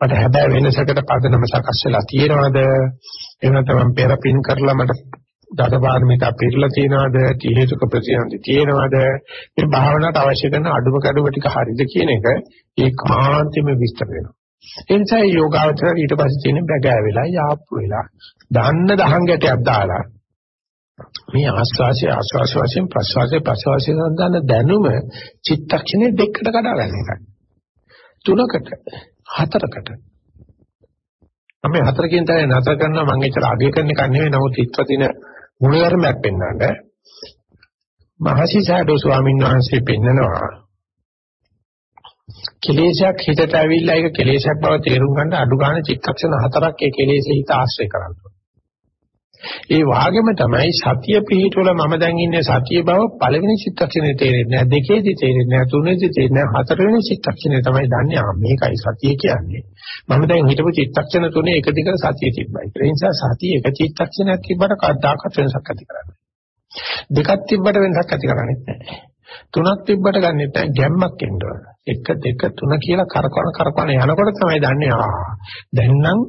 මට හැබැයි වෙනසකට පදනම සකස් වෙලා තියෙනවද? එහෙම නැත්නම් පෙර පින් කරලා මට දඩපාරමිතා පිරලා තියෙනවද? තීහෙතුක ප්‍රතිසන්දි තියෙනවද? මේ භාවනාවට අවශ්‍ය කරන අඩුම කඩුව ටික හරිද කියන එක ඒකාන්තයෙන්ම විස්තර වෙනවා. ඒ නිසා යෝගාවචර ඊට පස්සේ තියෙන බැගෑ වෙලා යාප්පු වෙලා දන්න දහං ගැටයක් දාලා මේ ආස්වාසිය ආස්වාස වශයෙන් ප්‍රසවාසයේ ප්‍රසවාසයේ සඳහන් දැනුම චිත්තක්ෂණේ දෙකකට කඩා ගන්න එකයි. තුනකට හතරකට. මම හතරකින් තමයි නතර කරනවා මම එච්චර අගය කරන එක නෙවෙයි. නමුත් ඉත්වතින මුලධර්මයක් පෙන්වන්න. මහසි සාඩෝ ස්වාමීන් වහන්සේ පෙන්නනවා. කෙලේශයක් හිතට ඇවිල්ලා ඒක කෙලේශයක් බව තේරුම් ගන්න අඩු ගන්න චිත්තක්ෂණ හතරක් ඒ කෙලේශේ හිත ආශ්‍රය කරනවා ඒ වාගෙම තමයි සතිය පිහිටවල මම දැන් ඉන්නේ සතිය බව පළවෙනි චිත්තක්ෂණේ තේරෙන්නේ නැහැ. දෙකේදී තේරෙන්නේ නැහැ. තුනේදී තේරෙන්නේ නැහැ. හතරවෙනි චිත්තක්ෂණේ තමයි දන්නේ. ආ මේකයි සතිය කියන්නේ. මම දැන් හිතපු චිත්තක්ෂණ තුනේ එක දිගට සතිය තිබ්බයි. ඒ නිසා සතිය එක චිත්තක්ෂණයක් තිබ්බට කවදාකවත් වෙනසක් ඇති කරන්නේ දෙකක් තිබ්බට වෙනසක් ඇති කරන්නේ නැහැ. තුනක් තිබ්බට ගන්නෙත් නැහැ. ගැම්මක් එන්න ඕන. එක දෙක තුන කියලා කරකවන කරකවන යනකොට තමයි දන්නේ. ආ දැන් නම්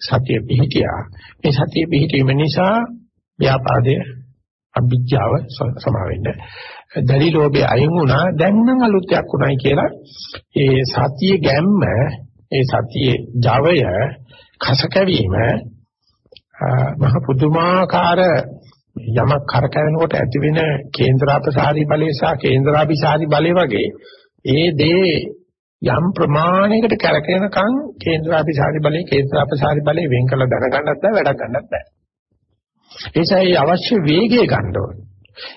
සතිය පිහිටියා. මේ සතිය පිහිටීම නිසා ව්‍යාපාදයේ අභිජ්ජාව සමා වෙන්න. දැඩි ලෝභය අයින් වුණා. දැන් නම් අලුත්යක් උනායි කියලා ඒ සතිය ගැම්ම, ඒ සතියේ ජවය, කසකැවීම මහ පුදුමාකාර යමක් කරකැවෙනකොට ඇති වෙන කේන්ද්‍රාපසාරී බලය සහ කේන්ද්‍රාභිසාරී බලය වගේ ඒ දේ යම් ප්‍රමාණයකට කැරකෙනකන් කේන්ද්‍රාපිසාරි බලේ කේන්ද්‍රාපසාරි බලේ වෙන් කළ දැනගන්නත් බෑ වැඩක් ගන්නත් බෑ. ඒසයි අවශ්‍ය වේගය ගන්න ඕනේ.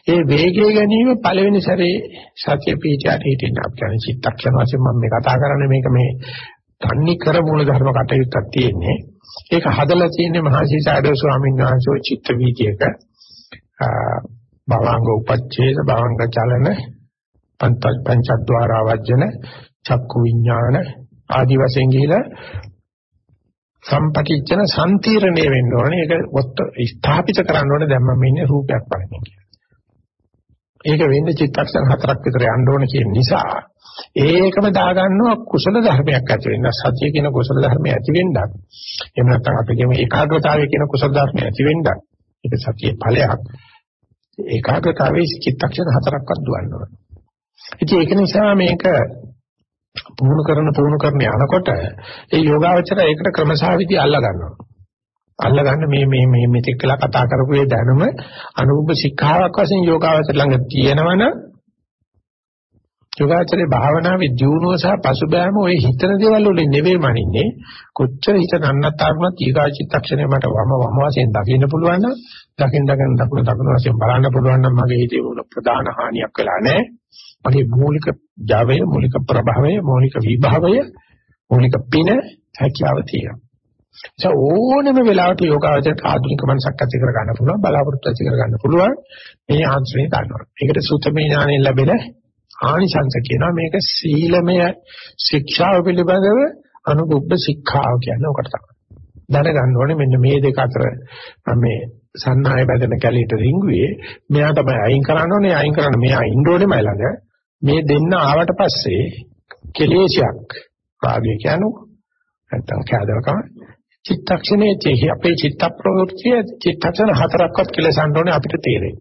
ඒ වේගය ගැනීම පළවෙනි සැරේ සතිය පීඨයට හිටින්න අපි කියන්නේ චිත්තක්ෂණ වශයෙන් මම මේ කතා කරන්නේ මේක මේ තන්නි කර මූල ධර්ම කටයුත්තක් තියෙන්නේ. ඒක හදලා තියෙන්නේ මහසි සාරද ස්වාමීන් වහන්සේ චිත්ත වීතියක භවංග උපච්ඡේද භවංග චලන පංච පංචද්වාර වජ්ජන චක්කු විඥාන ආදි වශයෙන් ගිහිලා සම්පටිච්ඡන සම්තිරණය වෙන්න ඕනේ. ඒක ඔත්ත ස්ථාපිත කරන්න ඕනේ. දැන් මම ඉන්නේ රූපයක් බලමින් කියලා. ඒක වෙන්නේ චිත්තක්ෂණ හතරක් විතර යන්න ඕනේ කියන නිසා ඒකම දාගන්නවා කුසල ධර්මයක් ඇති වෙන්න. සතිය කියන කුසල ධර්මය ඇති වෙන්නත්. එහෙම නැත්නම් අපි කියමු ඒකාග්‍රතාවය කියන කුසල ධර්මය ඇති වෙන්නත්. ඒක සතියේ ඵලයක්. ඒකාග්‍රතාවයේ චිත්තක්ෂණ හතරක්වත් දුවන්න ඕනේ. ඉතින් ඒක නිසා මේක පුහුණු කරන පුහුණු කරන යනකොට ඒ යෝගාවචර ඒකට ක්‍රමසාවිදි අල්ලා ගන්නවා. අල්ලා ගන්න මේ මේ මේ මෙතෙක් කළා කතා කරපු ඒ දැනුම අනුභව ශික්ෂාවක් වශයෙන් යෝගාවචර ළඟ තියෙනවනම් යෝගාචරයේ භාවනාවේ දියුණුව සහ පසුබෑම ඔය හිතන දේවල් වලින් නෙවෙයි මනින්නේ කොච්චර හිත නන්නත්තාරුණත් ඊගාචිත්තක්ෂණය මට වම වම වශයෙන් දකින්න පුළුවන් නම් දකින්න දකින්න දකුණ දකුණ වශයෙන් බලන්න පුළුවන් නම් මගේ හිතේ මුල ප්‍රධාන හානියක් වෙලා නැහැ මගේ මූලික ජවය මූලික ප්‍රභවය මූලික විභවය මූලික පින හැකියාව තියෙනවා. ඒ ඕනම වෙලාවට යෝගාවචරයට ආධුනික මනසක් ඇති කර ගන්න පුළුවන් බලාපොරොත්තු ඇති කර ගන්න පුළුවන් මේ ආශ්‍රය ගන්නවා. ඒකට සුතමේ ඥාණයෙන් ලැබෙන ආනිසංස කියනවා මේක සීලමය ශික්ෂාව පිළිබඳව අනුභව ශික්ෂාව කියන්නේ ඔකට තමයි. දැනගන්න ඕනේ මෙන්න මේ දෙක අතර මේ සන්නාය බැඳෙන කැලේට රිංගුවේ මෙයා තමයි අයින් කරන්න ඕනේ අයින් කරන්න මෙයා ඉන්න ඕනේ මයි ළඟ මේ දෙන්න ආවට පස්සේ කෙලේශයක් රාගය කියනු නැත්තම් කෑදරකම චිත්තක්ෂණයේ තේ අපේ චිත්ත ප්‍රවෘත්තිය චිත්තක්ෂණ හතරක්වත් කෙලසන්න ඕනේ අපිට තේරෙයි.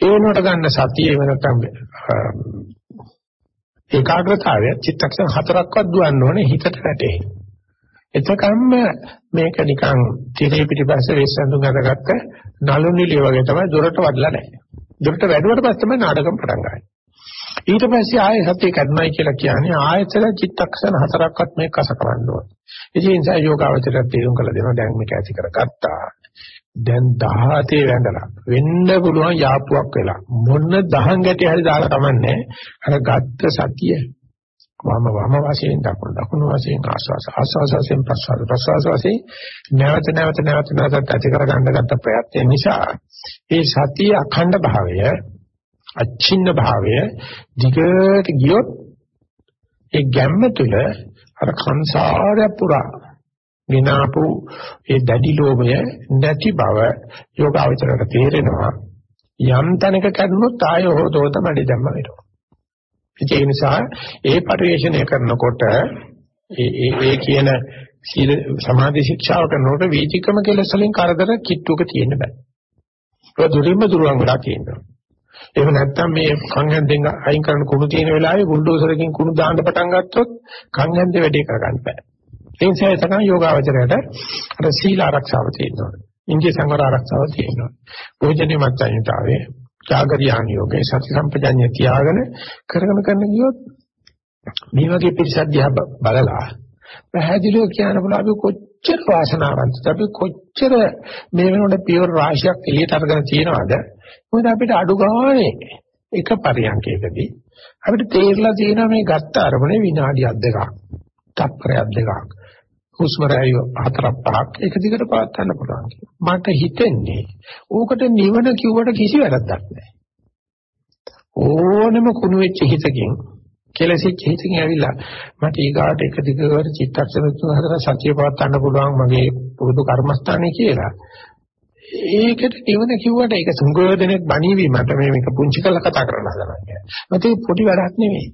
ඒ වෙනකොට ගන්න සතිය වෙනකම් ඒකාග්‍රතාවය චිත්තක්ෂණ හතරක්වත් දුවන්න ඕනේ හිතට වැටේ. එතකම්ම මේක නිකන් තිරේ පිටිපස්සේ වෙස්සඳුන් අරගත්ත නළු නිලිය වගේ තමයි දොරට වඩලා නැහැ. දොරට වැඩුවට පස්සේ තමයි නාටකම් පටන් ගන්නේ. ඊට පස්සේ ආයෙ සතිය කඩනයි කියලා කියන්නේ ආයතන චිත්තක්ෂණ හතරක්වත් මේක කස කරන්න ඕනේ. ඒ නිසා යෝගාවචරයට තේරුම් කළ දෙනවා දැන් මේක ඇති කරගත්තා. දැන් 17 වැඳලා වෙන්න පුළුවන් යාපුවක් වෙලා මොන දහං ගැටි හරි දාලා කමන්නේ අර ගත්ත සතිය වම වම වශයෙන් දකුණු දකුණු වශයෙන් ආස්වාස ආස්වාස වශයෙන් ප්‍රසවාස ප්‍රසවාස වශයෙන් නැවත නැවත නැවත නැවත ඇති කර ගන්න ගත්ත ප්‍රයත්න නිසා ඒ සතිය අඛණ්ඩ භාවය අච්චින්න භාවය දිගට ගියොත් ඒ ගැම්ම තුල අර සංසාරය පුරා විනාපු ඒ දැඩි ලෝභය නැති බව යෝගාවචරයට තේරෙනවා යම් තැනක කැඩුනොත් ආය හොතෝත මඩි දැම්ම වෙනවා. ඒ නිසා ඒ පරිශ්‍රණය කරනකොට ඒ ඒ ඒ කියන සීල සමාධි ශික්ෂාව කරනකොට වීතිකම කෙලස් වලින් කරදර කිට්ටුවක තියෙන්න බෑ. ඒක දුරින්ම දුරවන් වෙලා තියෙනවා. එහෙම නැත්නම් මේ කංගෙන්දෙන් අයින් කරන කුණු තියෙන වෙලාවේ බුල්ඩෝසරකින් කුණු දාන්න පටන් ගත්තොත් කංගෙන්ද වැඩි කරගන්න බෑ. ඒ නිසා තමයි යෝගාවචරයට අර සීල ආරක්ෂාව තියෙනවා. ඉන්දිය සංවර ආරක්ෂාව තියෙනවා. භෝජනේ මත්යන්තාවේ ත්‍යාගරියාන් යෝගේ සති සම්පජඤ්ඤය තියාගෙන කරගෙන කරන ගියොත් මේ වගේ පිරිසක් දිහා බලලා පැහැදිලිව කියන්න පුළුවන් අපි කොච්චර වාසනාවන්තද අපි කොච්චර මේ වෙනකොට පියවර රාශියක් එළියට අරගෙන තියනවද මොකද අපිට අඩු ගානේ එක පරියන්කයකදී අපිට තේරලා තියෙනවා මේ ගත්ත අරමුණේ විනාඩියක් දෙකක් තප්පරයක් දෙකක් හුස්ම රැලිය හතරක් පහක් එක දිගට පවත් ගන්න පුළුවන් මට හිතෙන්නේ ඕකට නිවන කිව්වට කිසි වැරද්දක් නැහැ. ඕනම කුණු වෙච්ච හිතකින් කෙලසිච්ච හිතකින් ඇවිල්ලා මට ඊගාට එක දිගට චිත්තක්ෂණ තුන හතර සතිය පවත් ගන්න පුළුවන් මගේ පුරුදු කර්මස්ථානේ කියලා. ඒකට නිවන කිව්වට ඒක සංගෝධනෙත් බණීවි මට මේ මේක පුංචි කරලා කතා කරන්න හදනවා. මත ඒ පොඩි වැඩක් නෙවෙයි.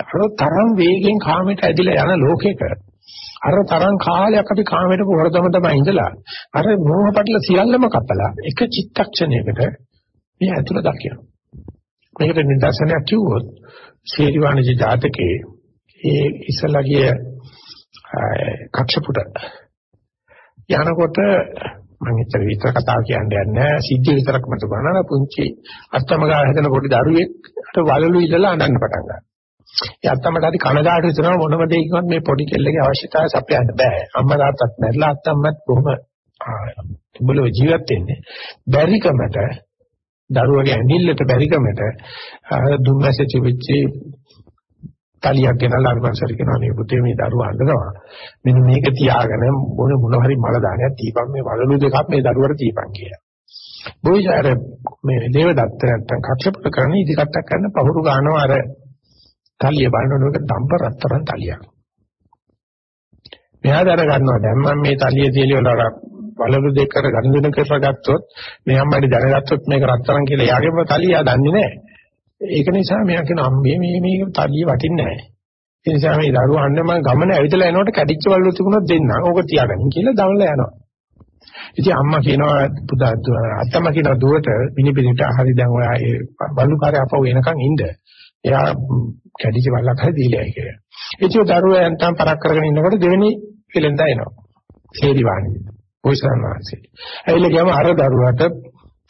අර තරම් වේගෙන් කාමයට ඇදිලා යන ලෝකෙක අර තරම් කාලයක් අපි කාමයට පොරදම තමයි ඉඳලා අර මෝහපටල සියල්ලම කපලා එක චිත්තක්ෂණයකට මේ ඇතුළ දකිනවා. මේකට නිදර්ශනයක් කිව්වොත් ශේරිවාණිජ ජාතකයේ ඒ ඉස්සලගිය කක්ෂපුට යනකොට මම එච්චර විතර කතා කියන්නේ නැහැ සිද්ධි විතරක් මත බලනවා පුංචි අත්තමගා හැදෙන පොඩි දරුවෙක් අර වලලු ඉඳලා අඬන්න පටන් ගන්නවා. ඒ අත්තමට හරි කනගාටු වෙනවා මොනම දෙයකින්වත් මේ පොඩි කෙල්ලගේ අවශ්‍යතාවය සපයන්න බෑ. අම්මා තාත්තත් මැරිලා අත්තම්මත් කොහොම බුලව ජීවත් වෙන්නේ. බැරිකමට දරුවගේ ඇඟිල්ලට බැරිකමට දුන්නැසෙච්ච වෙච්චි තලියක් ගෙනල්ලා අනුපන්සර කියනවා මේ පුතේ මේ දරුවා අඬනවා මෙන්න මේක තියාගෙන මොන මොන හරි මල දානයක් දීපන් මේ වලලු දෙකක් මේ දරුවට දීපන් කියලා. බොයිසාර මේ දේවදත්ත නැත්තම් කක්ෂපත කරන ඉදිකටක් කරන පහුරු ගන්නවා අර තලිය බලනකොට දම්ප රත්තරන් තලියක්. මෙහා දර ගන්නවා දැන් මම මේ තලිය තියලා වලලු දෙක කර ගන්න කරලා ගත්තොත් මේ අම්මඩි දැනගත්තොත් මේක රත්තරන් කියලා යාගෙම තලිය දන්නේ නැහැ. ඒක නිසා මෙයා කියන අම්මේ මේ මේ තඩිය වටින්නේ නැහැ. ඒ නිසා මේ දරුවා අන්න මම ගමන ඇවිදලා එනකොට කැඩිච්ච වලු තිබුණොත් දෙන්න. ඕක තියාගන්න කියලා දවල්ලා යනවා. ඉතින් අම්මා කියනවා පුතා අත්තම්මා කියනවා දුවට මිනිපිරිට හරි දැන් ඔයා ඒ බලුකාරය අපව එනකන් ඉන්න. එයා කැඩිච්ච වලක් හරි දීලා කියලා. ඉතින් දරුවා යන්තම් පරක් කරගෙන ඉන්නකොට දෙවෙනි පිළෙන්දා එනවා. සේරි වාණි. ඔයසන් වාසී. ඇවිල්ලා ගියාම අර දරුවාට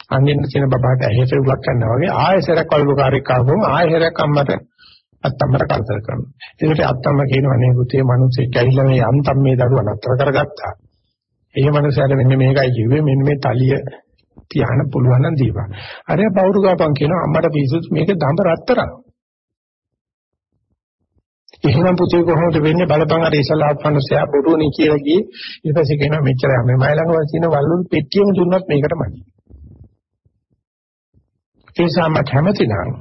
අංගෙන් තියෙන බබාට ඇහෙට උලක් කරනවා වගේ ආයෙසරක් වල්බකාරයෙක් ආවම ආයෙසරක් අම්මට අත්තම්මට කල්තර කරනවා. ඒකට අත්තම්ම කියනවා නේ පුතේ මිනිස්සෙක් ඇවිල්ලා මේ යන්තම් මේ දරුවා නතර කරගත්තා. ඒ මනුස්සයාට මෙන්න මේකයි කිව්වේ මෙන්න මේ තලිය තියන්න පුළුවන් නම් දීපන්. අර පවුරු ගාපන් කියනවා අම්මට පිසුත් මේක දඹ රත්තරන්. එහෙනම් පුතේ කොහොමද වෙන්නේ බලපං අර ඉස්සලා අපන්නසයා බොරුවනේ කියලා ගියේ ඊට පස්සේ කියනවා මෙච්චරයි මේ මයි ළඟ තියෙන වල්ලුන් පෙට්ටියම දුන්නත් මේකටමයි. ඒ නිසා මම කැමති නම්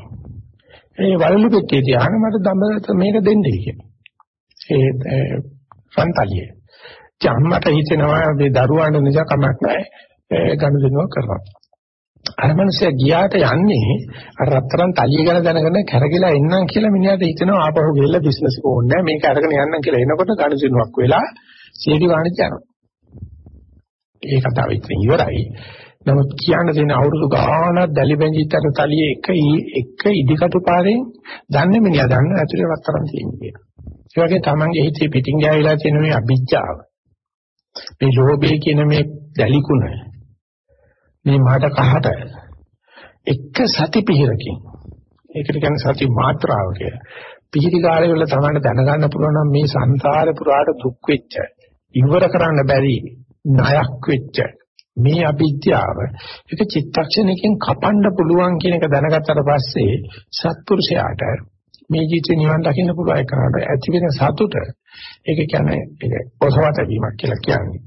ඒ වලලු පෙට්ටිය තියාගෙන මට දඹරත මේක දෙන්නයි කියලා. ඒ සන්තලියේ. ජම්මට හිතෙනවා මේ දරුවාට නිසා කමක් නැහැ ගනුදෙනුව කරනවා. අර මනුස්සයා ගියාට යන්නේ අර රත්තරන් තලිය ගැන දැනගෙන කැරගිලා එන්නම් කියලා මිනිහට හිතෙනවා ආපහු ගෙල්ල බිස්නස් එක ඕනේ මේක අරගෙන යන්නම් කියලා එනකොට ගනුදෙනුවක් වෙලා සීඩි වාණිජ යනවා. ඒ කතාව ඉතින් ඉවරයි. නමුත් කියන්න තියෙන අවුරුදු ගාණක් දැලි බැඳිච්ච තලියේ එක එක ඉදිකටු පාරෙන් දන්නේ මිනිහා දන්න ඇතුලේ වත්තරන් තියෙනවා කියලා. ඒ වගේ තමන්ගේ හිතේ පිටින් ගෑවිලා තියෙන මේ අභිජ්ජාව. මේ ලෝභය කියන මේ දැලිකුණ. මේ මාට කහට එක සති පිහිරකින් ඒකට කියන්නේ සති මාත්‍රාව කියලා. පිහිරි කාලේ වල තමයි දැනගන්න පුළුවන් නම් මේ සංසාරේ පුරාට දුක් වෙච්ච ඉවර කරන්න බැරි ණයක් වෙච්ච මේ අවිද්‍යාව ඒක චිත්තක්ෂණයකින් කපන්න පුළුවන් කියන එක දැනගත්තට පස්සේ සත්පුරුෂයාට මේ ජීවිතේ නිවන් දකින්න පුළුවන් එකකට ඇති වෙන සතුට ඒක කියන්නේ ඒක ඔසවත වීමක් කියලා කියන්නේ.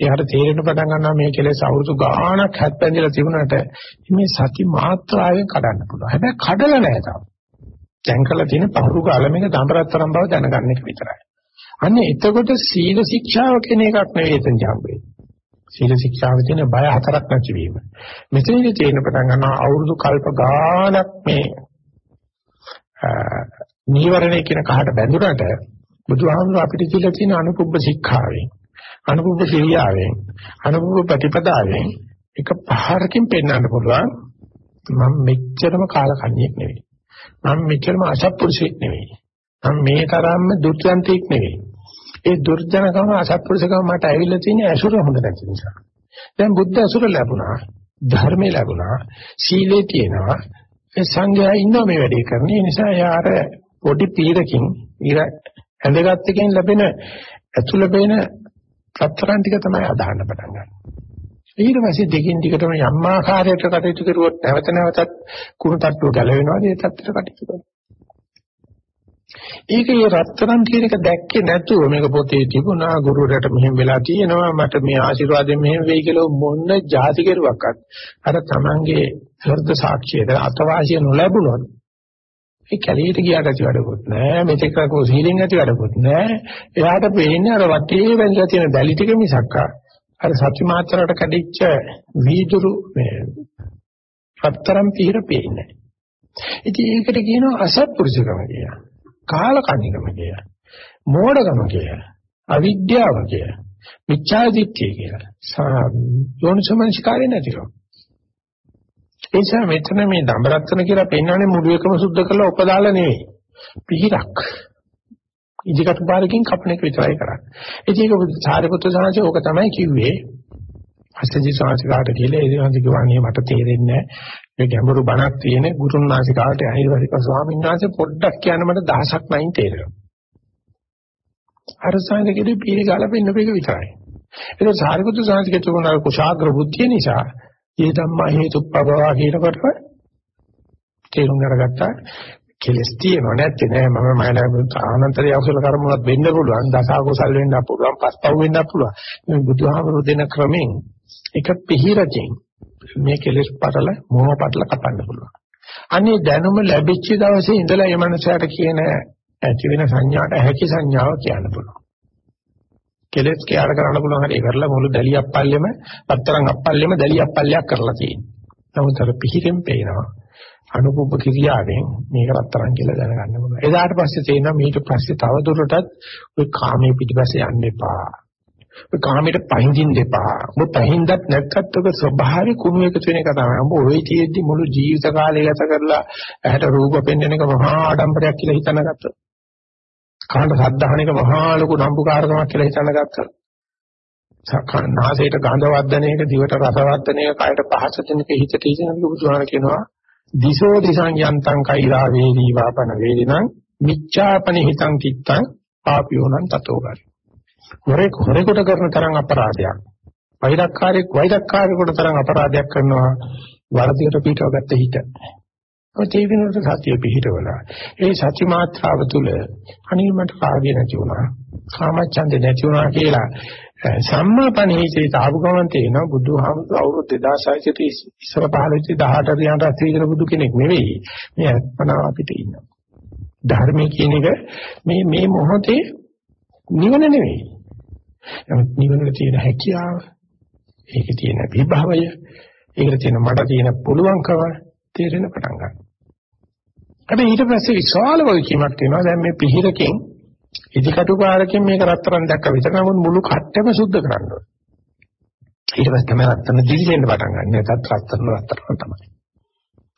එයාට තේරෙන්න පටන් ගන්නවා මේ කෙලෙස් අවුරුදු ගාණක් හැප්පෙන්දලා තිබුණාට මේ සති මාත්‍රාවෙන් කඩන්න පුළුවන්. හැබැයි කඩලා නැහැ තාම. දැන් කළා තියෙන පහුරු කාලෙක දඹරතරම් බව දැනගන්න එක විතරයි. අන්න එතකොට සීල ශික්ෂාව කියන එකක් නෙවෙයි එතන ජම්බේ. සීල ශික්ෂාවේ තියෙන බය හතරක් නැති වීම. මෙතනදී තියෙන පටන් ගන්නවා අවුරුදු කල්ප ගාණක් මේ නීවරණේ කියන කහට බැඳුනට බුදුහාමුදුර අපිට කියලා තියෙන අනුපුබ්බ ශික්ෂාවෙන් අනුපුබ්බ ක්‍රියාවෙන් අනුපුබ්බ ප්‍රතිපදාවෙන් එක පහරකින් පෙන්වන්න පුළුවන් මම මෙච්චරම කාලකන්ණියෙක් නෙවෙයි. මම මෙච්චරම අසත්පුරුෂයෙක් නෙවෙයි. මම මේ තරම්ම දුර්ජන්තයෙක් නෙවෙයි. ඒ දුර්ජනකම අසත්පුරුෂකම මට ඇවිල්ලා තියෙන ඇසුර හොඳ නැති නිසා. දැන් බුද්ධ ඇසුර ලැබුණා, ධර්මේ ලැබුණා, සීලේ තියෙනවා. ඒ සංඝයා ඉන්නවා මේ වැඩේ කරන. ඒ නිසා යාර පොඩි පීරකින් ඉර ඇඳගත් එකෙන් ලැබෙන ඇතුළ වෙන සතරන් ටික තමයි අදහන්න පටන් ගන්න. ඊට පස්සේ දෙකින් ටිකටම යම් ආකාරයකට කටයුතු කරුවොත් නැවත නැවතත් කුණු තට්ටුව ගැලවෙනවා ඒ තත්ත්වයට කටයුතු කරනවා. ඒකේ රත්තරන් කියන එක දැක්කේ නැතුව මේක පොතේ තිබුණා. ගුරුවරයාට මෙහෙම වෙලා තියෙනවා. මට මේ ආශිර්වාදයෙන් මෙහෙම වෙයි කියලා මොන જાති කෙරුවක්වත් අර තමන්ගේ හෘද සාක්ෂියද අතවාසිය නොලැබුණොත් ඒ කැලේට ගියාට ඇති වැඩකුත් නෑ මෙතෙක් කෝ සීලෙන් ඇති වැඩකුත් නෑ එයාට පේන්නේ අර වටේ වැඳලා තියෙන දැලි ටික මිසක් අර සත්‍ය මාත්‍රාවට කැඩිච්ච වීදුරු මේ රත්තරන් පිහිර පේන්නේ ඉතින් ඒකට කියනවා අසත්පුරුෂකම කියලා. කාලකන්නිකම කියලා මෝඩකම කියලා අවිද්‍යාව කියලා මිච්ඡා දිට්ඨිය කියලා යෝනිසමංස්කාරය නැතිව ඒ නිසා මෙතන මේ දඹරත්තන කියලා පෙන්වන්නේ මුළු එකම සුද්ධ කරලා උපදාලා නෙවෙයි. පිහිරක්. ඉදිකට පාරකින් කපන එක විතරයි කරන්නේ. ඉතින් ඒක සාරිපුත්‍ර සාංශය ඕක තමයි කිව්වේ. අස්තජි සාංශිකාට කියලා ඒ වගේ කිව්වන්නේ මට තේරෙන්නේ නැහැ. මේ ගැඹුරු බණක් තියෙන ගුරුනාසිකාට අහිරවරික ස්වාමීන් වහන්සේ පොඩ්ඩක් කියන්න මට දහසක් නැයින් තේරෙනවා. අර සාංශකෙදී පීරි ගාලා පෙන්නපු එක විතරයි. ඒක සාරිපුත්‍ර සාංශිකේ තුන කුශාග්‍ර බුද්ධිය නිසා ඒ ධම්මා හේතුප්පවවා කියනකොට තේරුම් අරගත්තා. කෙලස් තියෙනව නැත්තේ නෑ. මම මම ආනන්තරය අකුසල කර්මවත් වෙන්න පුළුවන්. දස අකුසල් වෙන්න පුළුවන්. පස්පව් වෙන්න පුළුවන්. මේ බුදුහාමුදුරු දෙන ක්‍රමෙන් එක පිහිරකින් මේ කෙලස් පටල මොහ පටල කපන්න පුළුවන් අනේ දැනුම ලැබිච්ච දවසේ ඉඳලා මේ මනසට කියන ඇති වෙන සංඥාට හැකි සංඥාව කියන්න පුළුවන් කෙලෙස් කියාර කරන්න පුළුවන් හරි කරලා මුළු දැලිය අප්පල්ලෙම පතරන් අප්පල්ලෙම දැලිය අප්පල්ලයක් කරලා තියෙනවා. නමුත් අර පිහිටෙන් පේනවා. අනුපුප්ප කිරියාවෙන් මේක රත්තරන් කියලා දැනගන්න පුළුවන්. එදාට පස්සේ තේනවා මේක පස්සේ තව දුරටත් ඔය කාමයේ පිටිපස්සේ යන්න එපා. ඔය කාමයට පහින්දින් දෙපා. ඔබ පහින්දත් නැත්නම් ඔබ ස්වභාවික කුණු එකතු වෙන එක තමයි. ඔබ ওই තියෙද්දි මුළු ජීවිත කාලය ගත කරලා ඇහැට රූප පෙන්වන එක මහා ආඩම්බරයක් කියලා හිතන ගත්තා. කනට සද්දහන එක මහා ලොකු නම්බුකාරකමක් කියලා හිතන්න ගත්තා. නාසයට ගඳ වර්ධන එක, දිවට රස වර්ධන එක, කයට පහස දෙන එක හිතට ඉගෙන බුදුහාම කියනවා දිසෝ දිසං යන්තං කෛරා වේදී වාපන වේදිනං මිච්ඡාපනි හිතං කිත්තං පාපියෝනං තතෝගරි. හොරේ හොරේකට කරන තරම් අපරාධයක්. වෛරක්කාරයෙක් වෛරක්කාරයෙකුට තරම් අපරාධයක් කරනවා. වරදියට පිටව ගත්ත හිත. ඔය ජීවිනවල සතිය පිහිටවලා. ඒ සති මාත්‍රාව තුළ අනිමට රාගය නැති වුණා? කාමච්ඡන්දේ නැති වුණා කියලා සම්මාපණීචේ තාපු ගමන් තේනවා බුදුහාමුදුර අවුරුදු 2600 ඉස්සර පහළ වෙච්ච 18 රියන්ට අත්විඳින බුදු කෙනෙක් නෙවෙයි. මේ අත්පනාව අපිට ඉන්නවා. ධර්මයේ කියන එක මේ මේ මොහොතේ නිවන නෙවෙයි. නමුත් නිවනට තියෙන හැකියාව ඒකේ තියෙන විභවය ඒකට තියෙන මට තියෙන පුළුවන්කම තේරෙන පටන් ගන්නවා. හැබැයි ඊට පස්සේ විශාල වගකීමක් තියෙනවා. දැන් මේ පිහිරකින් ඉදිකටුකාරකින් මේක රත්තරන් දැක්ක විතර නමුත් මුළු කට්ටම සුද්ධ කරන්න ඕනේ. ඊට පස්සේ තමයි රත්තරන් දිලිසෙන්න පටන් ගන්න. ඒකත් රත්තරන් රත්තරන් තමයි.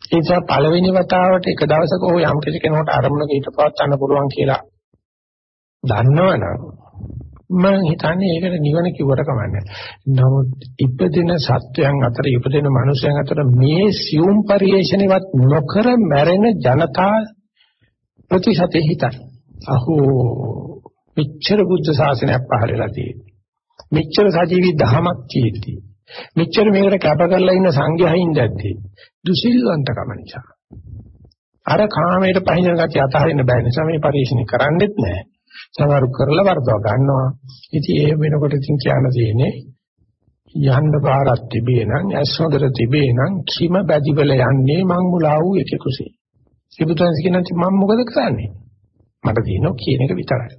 ඒ නිසා පළවෙනි වතාවට එක දවසක ඕ යම් කෙනෙකුට අරමුණක ඊට පවත් ගන්න පුළුවන් කියලා දන්නවනම් මම හිතන්නේ ඒකට නිවන කිව්වට කමන්නේ. නමුත් ඉපදින සත්වයන් අතර ඉපදින මනුෂ්‍යයන් අතර මේ සියුම් පරිේශණයවත් නොකර මැරෙන ජනතා ප්‍රතිශතේ හිතයි. අහෝ මෙච්චර බුද්ධ ශාසනයක් පහළලා තියෙන්නේ. මෙච්චර සජීවී දහමක් තියෙද්දි. මෙච්චර මේකට කැප කරලා ඉන්න සංඝයා හින්දැද්දි. දුසිල්වන්තකම නිසා. අර කාමයට පහින ගතිය අතහරින්න බෑ නිසා මේ පරිශීලනය කරන්නෙත් නෑ. සමහරු කරලා වර්ධව ගන්නවා. ඉතින් ඒ වෙනකොට ඉතින් කියන්න තියෙන්නේ යන්න පාරක් තිබේ නම් ඇස් හොඳට තිබේ නම් කිම බැදිවල යන්නේ මං මුලා වූ එකකුසේ. සිබුතන්ස් කියනවා මම මොකද කරන්නේ? මට තියෙනවා කියන එක විතරයි.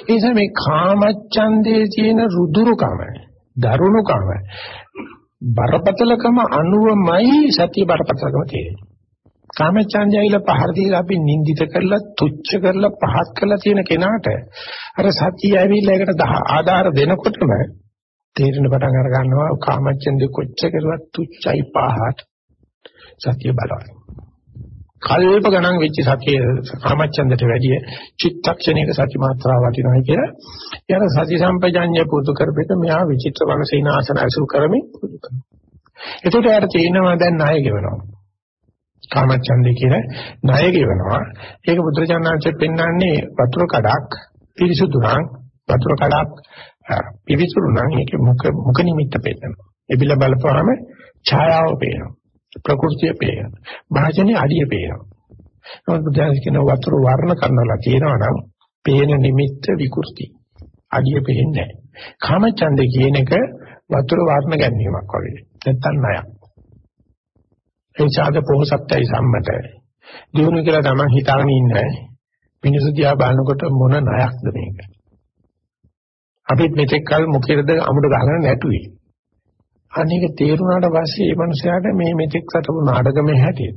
ඒ නිසා මේ කාමච්ඡන්දේ තියෙන රුදුරුකම දරුණුකම බරපතලකම අනුවමයි සතිය බරපතලකම තියෙන්නේ. කාමචාන්‍යයිල පහර දීලා අපි නිඳිත කරලා තුච්ච කරලා පහත් කරලා තියෙන කෙනාට අර සතිය ඇවිල්ලා ඒකට ආධාර දෙනකොටම තේරෙන පටන් අර ගන්නවා කාමචන්දේ කොච්චර කරුවත් තුච්චයි පහත් සතිය බලවත්. කල්ප ගණන් වෙච්ච සතිය කාමචන්දට වැඩිය චිත්තක්ෂණයක සති මාත්‍රාව වටිනවා කියලා. ඊයර සති සම්පජඤ්ඤය පුරුදු කරපෙක මෙහා විචිත්‍ර වනසේනාසන අසුර කරමින් පුරුදු කරනවා. එතකොට යාට තේිනවා දැන් ණය ගෙවනවා. කාමච්ඡන්දේ කියන ණය ගෙවනවා. ඒක බුදුරජාණන්සේ පෙන්වන්නේ වතුර කඩක් පිරිසුදු නම් වතුර කඩක් පිරිසුදු නම් ඒකේ මුඛ මුඛ නිමිත්ත පෙන්නනවා. එබිල බලපුවාම ඡායාව පේනවා. ප්‍රകൃතිය පේනවා. භාජනේ අඩිය පේනවා. නමුත් බුදුරජාණන් කියන වතුර වර්ණ කරනවා තියෙනවා නම් පේන නිමිත්ත විකෘති. අඩිය පේන්නේ නැහැ. කාමච්ඡන්දේ කියන එක වතුර වර්ණ ගැනීමක් වගේ. නැත්තම් ණයක්. ඒ ඡාද පොහසත්යි සම්මත. දිනු කියලා තමයි හිතාගෙන ඉන්නේ. මිනිස්සු දිහා බලනකොට මොන ණයක්ද මේක? අපිත් මෙතෙක් කල මොකේද අමුඩ ගහගෙන නැටුවේ. අනේක තේරුණාට පස්සේ මේ මනුස්සයාට මේ මෙතෙක් සතපු නාටකමේ හැටි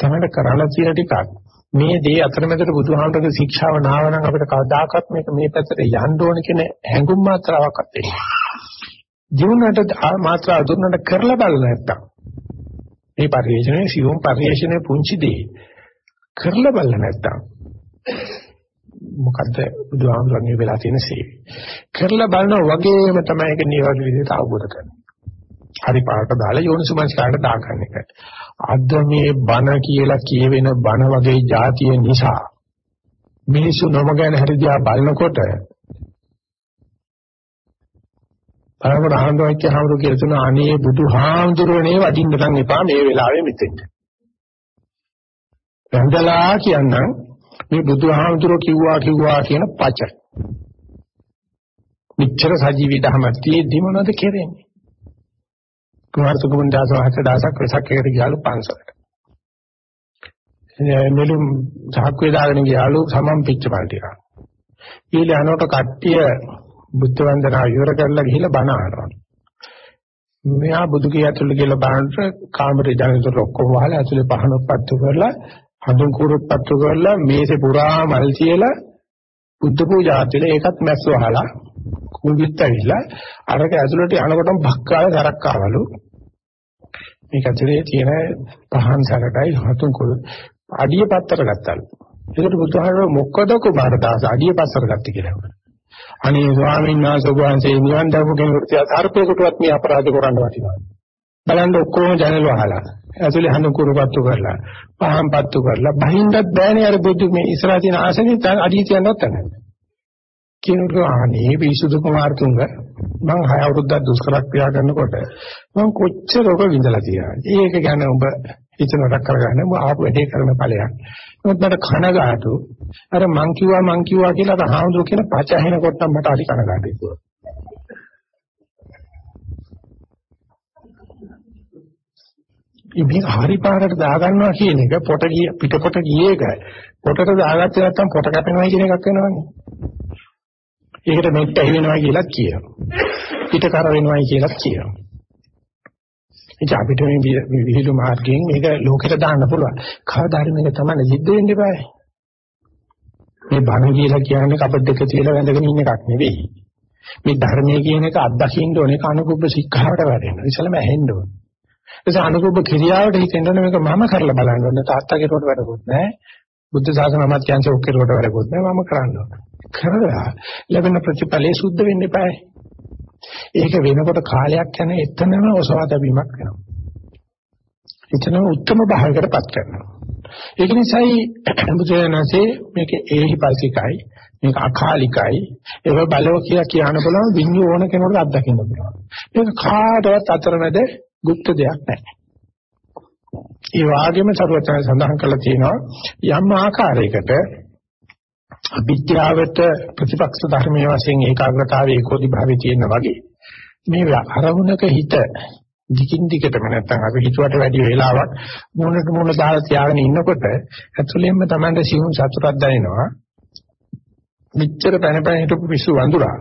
තමයි කරණ තියෙන ටිකක් මේ දේ අතරමැදට බුදුහාමුදුරගේ ශික්ෂාව නාවනම් අපිට කවදාකවත් මේක මේ පැත්තට යන්න ඕන කියන හැඟුම් මාත්‍රාවක්වත් එන්නේ. ජීවනට මාත්‍රා දුන්නට කරලා බලන්න නැත්තම් මේ පරිශ්‍රණය සියුම් පරිශ්‍රණය පුංචි දේ කරලා බලන්න නැත්තම් මොකද්ද බුදුහාමුදුරන්ගේ වෙලා තියෙන සේවය. කරලා බලනවා වගේම තමයි ඒක නිවැරදි විදිහට අවබෝධ කරගන්නේ. හරි පාට දාලා යෝනිසුමස්කාරට දාගන්න එක. අද මේ බණ කියලා කියවෙන බණ වගේ જાතිය නිසා මිනිස්සු නොම ගැන හරි දිහා බලනකොට බලනකොට ආනන්දවච්ච හාමුදුරුවෝ කියලා තුන අනේ බුදුහාමුදුරුවනේ වඩින්න නම් එපා මේ වෙලාවේ මෙතෙන්ට. වැඳලා කියන්නම් මේ බුදුහාමුදුරුවෝ කිව්වා කිව්වා කියන පච. මෙච්චර සජීවී ධර්මයක් තියෙද්දි මොනවද කරන්නේ? කුමාර සුගමන් දාස වහන්සේ දාසක් වෙසක් එකට ගියාලු පන්සලට. මෙලු සාක්කුවේ දාගෙන ගියාලු සමම් පිච්ච පාටික. ඊළඟ අනෝට කට්ටිය බුද්ධ වන්දනා ඉවර කරලා ගිහිල්ලා බණ අහනවා. මෙහා බුදු කිය ඇතුළේ කියලා බලනකොට කාමරේ ජනතර ඔක්කොම වහලා ඇතුලේ පහනක් පත්තු කරලා හඳුන් කුරුත් පත්තු කරලා මේසේ පුරා මල් තියලා බුද්ධ පූජා තියලා ඒකත් මැස්ස වහලා කුඹිත් ඇවිල්ලා අරක ඇතුළට යනකොටම භක්කාල කරක් ආවලු. මේක ඇතුලේ තියෙන පහන් සරටයි හතුන් කුරු අඩිය පත්තර ගත්තලු. ඒකට බුදුහාමර මොකද කුමාර දාස අඩිය පස්සර ගත්තේ කියලා. අනේ ස්වාමීන් වහන්සේ වහන්සේ නිවන් දක්ව කෙනෙකුට සර්පේකටවත් මේ අපරාධ කරන්න වටිනවා. බලන්න ඔක්කොම ජනල වහලා. ඇතුලේ හඳු කුරුපත්තු කරලා, පහන් පත්තු කරලා, බහින්දත් බෑනේ අර බුදු මේ ඉස්සරහ තියෙන ආසනෙ අඩිය තියන්නවත් නැහැ. කියනකොට අනේ පිසුදු කුමාරතුංග මං හය අවුරුද්දක් දුෂ්කර ක්‍රියා කරනකොට මං කොච්චර ඔබ විඳලා තියෙනවද? ඒක ගැන ඔබ හිතනකට කරගන්න ඔබ ආපු වැඩේ කරන ඵලයක්. නමුත් මට කනගාටු අර මං කිව්වා මං කිව්වා කියලා අර හාමුදුරුවෝ කියන පච ඇහෙනකොට මට හරි කනගාටුයි කියලා. ඉතින් හරි පාරට දාගන්නවා කියන එක පොට ගිය පිටපොට ගියේ එක පොටට දාගත්තේ නැත්නම් පොට කැපෙනවා කියන එකක් වෙනවනේ. ඒකට මෙට්ට ඇහි වෙනවා කියලා කියනවා. පිට කර වෙනවා කියලා කියනවා. ඉතින් අපිට මේ විහිළු මාර්ගයෙන් මේක ලෝකෙට දාන්න පුළුවන්. කවදා හරි මේක තමයි සිද්ධ වෙන්න eBay. මේ බණ කියලා කියන්නේ කපඩ දෙක තියලා වැඳගෙන ඉන්න එකක් නෙවෙයි. මේ ධර්මයේ කියන එක අත්දකින්න ඕනේ කනුකුබ්බ සික්ඛාවට වැඩෙනවා. ඉතලම ඇහෙන්න ඕනේ. ඒ අනුකුබ්බ ක්‍රියාවට හිතෙන්න ඕනේ මේක මම කරලා බලන්න ඕනේ. තාත්තාගේ රොට වැඩකුත් නැහැ. බුද්ධ ශාසන අමාත්‍යංශ ඔක්කේ රොට වැඩකුත් නැහැ. මම කරන්න ඕනේ. කරලා ලැබෙන ප්‍රතිඵලයේ සුද්ධ වෙන්න eBay. ඒක වෙනකොට කාලයක් යන එතනම ඔසවා තැබීමක් වෙනවා. එතනම උත්තරම භාවයකටපත් කරනවා. ඒක නිසායි බුදුරජාණන්සේ මේක ඒහිපල්සිකයි මේක අකාලිකයි ඒක බලව කියලා කියන්න බලන විඤ්ඤු ඕන කෙනෙකුට අත්දකින්න පුළුවන්. මේක කාටවත් අතරමැද গুপ্ত දෙයක් නැහැ. ඒ වගේම සරුවචන සඳහන් කරලා තියෙනවා යම් ආකාරයකට අවිද්‍යාවට ප්‍රතිපක්ෂ ධර්මයේ වශයෙන් ඒකාග්‍රතාවයේ ඒකෝදි භාවයේ තියෙන වගේ මේ අරමුණක හිත දිගින් දිගටම නැත්තම් අපි හිතුවට වැඩි වෙලාවක් මොනට මොන දාලා තියාගෙන ඉන්නකොට ඇතුළෙන්ම Tamanda සිවුම් සතුටක් දැනෙනවා මෙච්චර පැන පැන හිටපු පිස්සු වඳුරා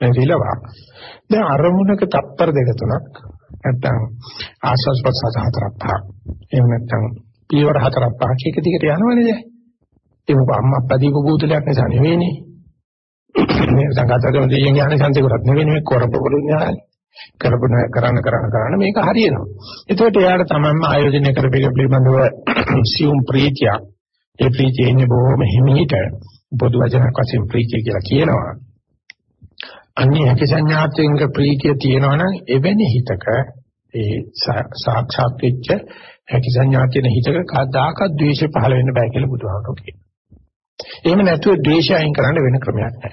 රිලවා. දැන් අරමුණක තප්පර දෙක තුනක් නැත්තම් ආස්වාස් ප්‍රසආස හතරක් පහක්. එහෙම නැත්තම් පියවර හතරක් පහක් එක දිගට යනවනේ දැන්. ඒක මොකක් අම්මා අප්පා දීපු බුදුලයක් නිසා නෙවෙයිනේ. මේ සංගතකම දෙයියන් යන්නේ සංසිකුරක් නෙවෙයි මේ කරපොළු ඥානයි. කරපොන කරන කරන කරන මේක හරියනවා. ඒකට එයාට තමන්ම ආයෝජනය කරපේක පිළිබඳව සියුම් ප්‍රීතියක්. ඒ ප්‍රීතිය ඉන්නේ බොහොම හිමීට පොදු වචනක් වශයෙන් ප්‍රීතිය කියලා කියනවා. අන්නේ හැකි සංඥාත්වෙන්ක ප්‍රීතිය තියෙනවා නම් එවැනි හිතක ඒ සාක්ෂාත් වෙච්ච හැකි සංඥාත්වෙන හිතක කවදාකවත් ද්වේෂය පහළ වෙන්න බෑ කියලා බුදුහාමුදුරුවෝ කියනවා. එහෙම නැතුව ද්වේෂය අයින් කරන්න වෙන ක්‍රමයක් නැහැ.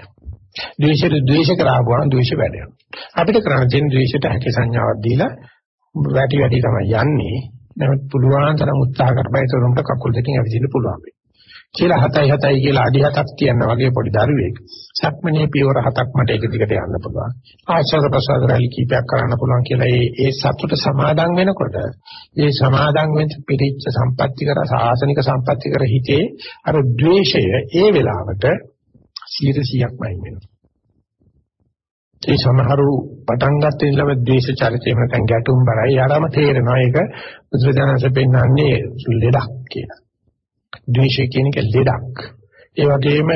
ද්වේෂයට ද්වේෂ කරාවම ද්වේෂ වැඩෙනවා. අපිට කරන්න තියෙන ද්වේෂයට හැකි සංඥාවක් දීලා වැඩි වැඩි තමයි යන්නේ. නමුත් පුළුවන් තරම් උත්සාහ කරපයි තරුණට කකුල් දෙකෙන් ඇවිදින්න පුළුවන් වෙයි. කියලා 7යි 7යි කියලා අඩි 7ක් තියන්න වගේ පොඩි දරුවෙක්. සක්මනේ පියවර 7ක් මට එක දිගට යන්න පුළුවන්. ආශ්‍රද ප්‍රසාද රැලි කීපයක් කරන්න පුළුවන් කියලා ඒ ඒ සතුට සමාදන් වෙනකොට ඒ සමාදන් වෙච්ච පිරිච්ච සම්පatti කර සාසනික සම්පatti කර හිතේ අර द्वේෂය ඒ වෙලාවට 100%ක්ම අයින් වෙනවා. ඒ සමහරු පටන් ගන්න ඉඳලම ද්වේෂ චරිතය නැත්නම් ගැටුම් බරයි යාරම තේරෙනවා ඒක බුදුරජාණන්සේ පෙන්නන්නේ ලෙඩක් කියලා. ද්වේෂය කියන එක ලෙඩක්. ඒ වගේම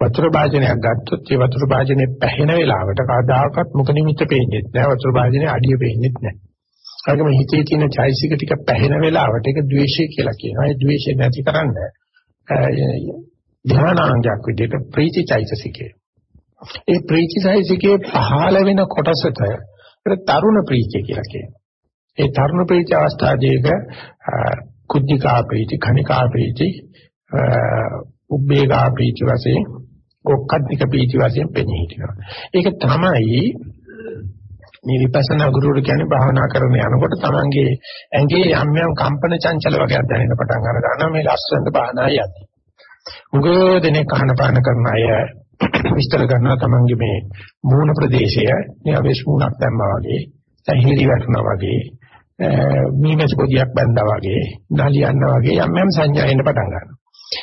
වතුර භාජනයක් ගත්තොත් ඒ වතුර භාජනේ පැහෙන වෙලාවට කවදාකවත් මුඛ නිමිත්ත පේන්නේ නැහැ. වතුර භාජනේ අඩිය පේන්නේ නැහැ. ඒකම හිතේ තියෙන චෛසික ටික පැහෙන වෙලාවට ඒක ද්වේෂය කියලා කියනවා. ඒ ද්වේෂය නැති කරන්න ධානාංගයක් විදිහට ප්‍රීති චෛතසිකේ. ඒ ප්‍රීති චෛතසිකේ පහළ වෙන කොටසට තරුණ ප්‍රීතිය කියලා කියනවා. ඒ තරුණ ප්‍රීති අවස්ථාවේක කුද්ධිකා ප්‍රීති, khනිකා ප්‍රීති, උබ්බේකා ප්‍රීති වශයෙන්, ඔක්කද්දික ප්‍රීති වශයෙන් පෙනී හිටිනවා. ඒක තමයි මේ විපස්සනා ගුරුවරු කියන්නේ භාවනා කරන යනකොට තමන්ගේ ඇඟේ යම් යම් කම්පන චංචල වගේ දැනෙන පටන් අර ගන්නවා මේ ලස්සනට බාහනා යද්දි. උගෝ දෙනේ කහන පාන කරන අය විස්තර කරනවා තමන්ගේ මේ මූණ ප්‍රදේශය නියවෙස් මූණක් දැම්මා වගේ, සහිලි වැටුණා වගේ, මීමැසි පොදියක් බැඳා වගේ, නලියන්න වගේ යම් යම් සංඥා එන්න පටන් ගන්නවා.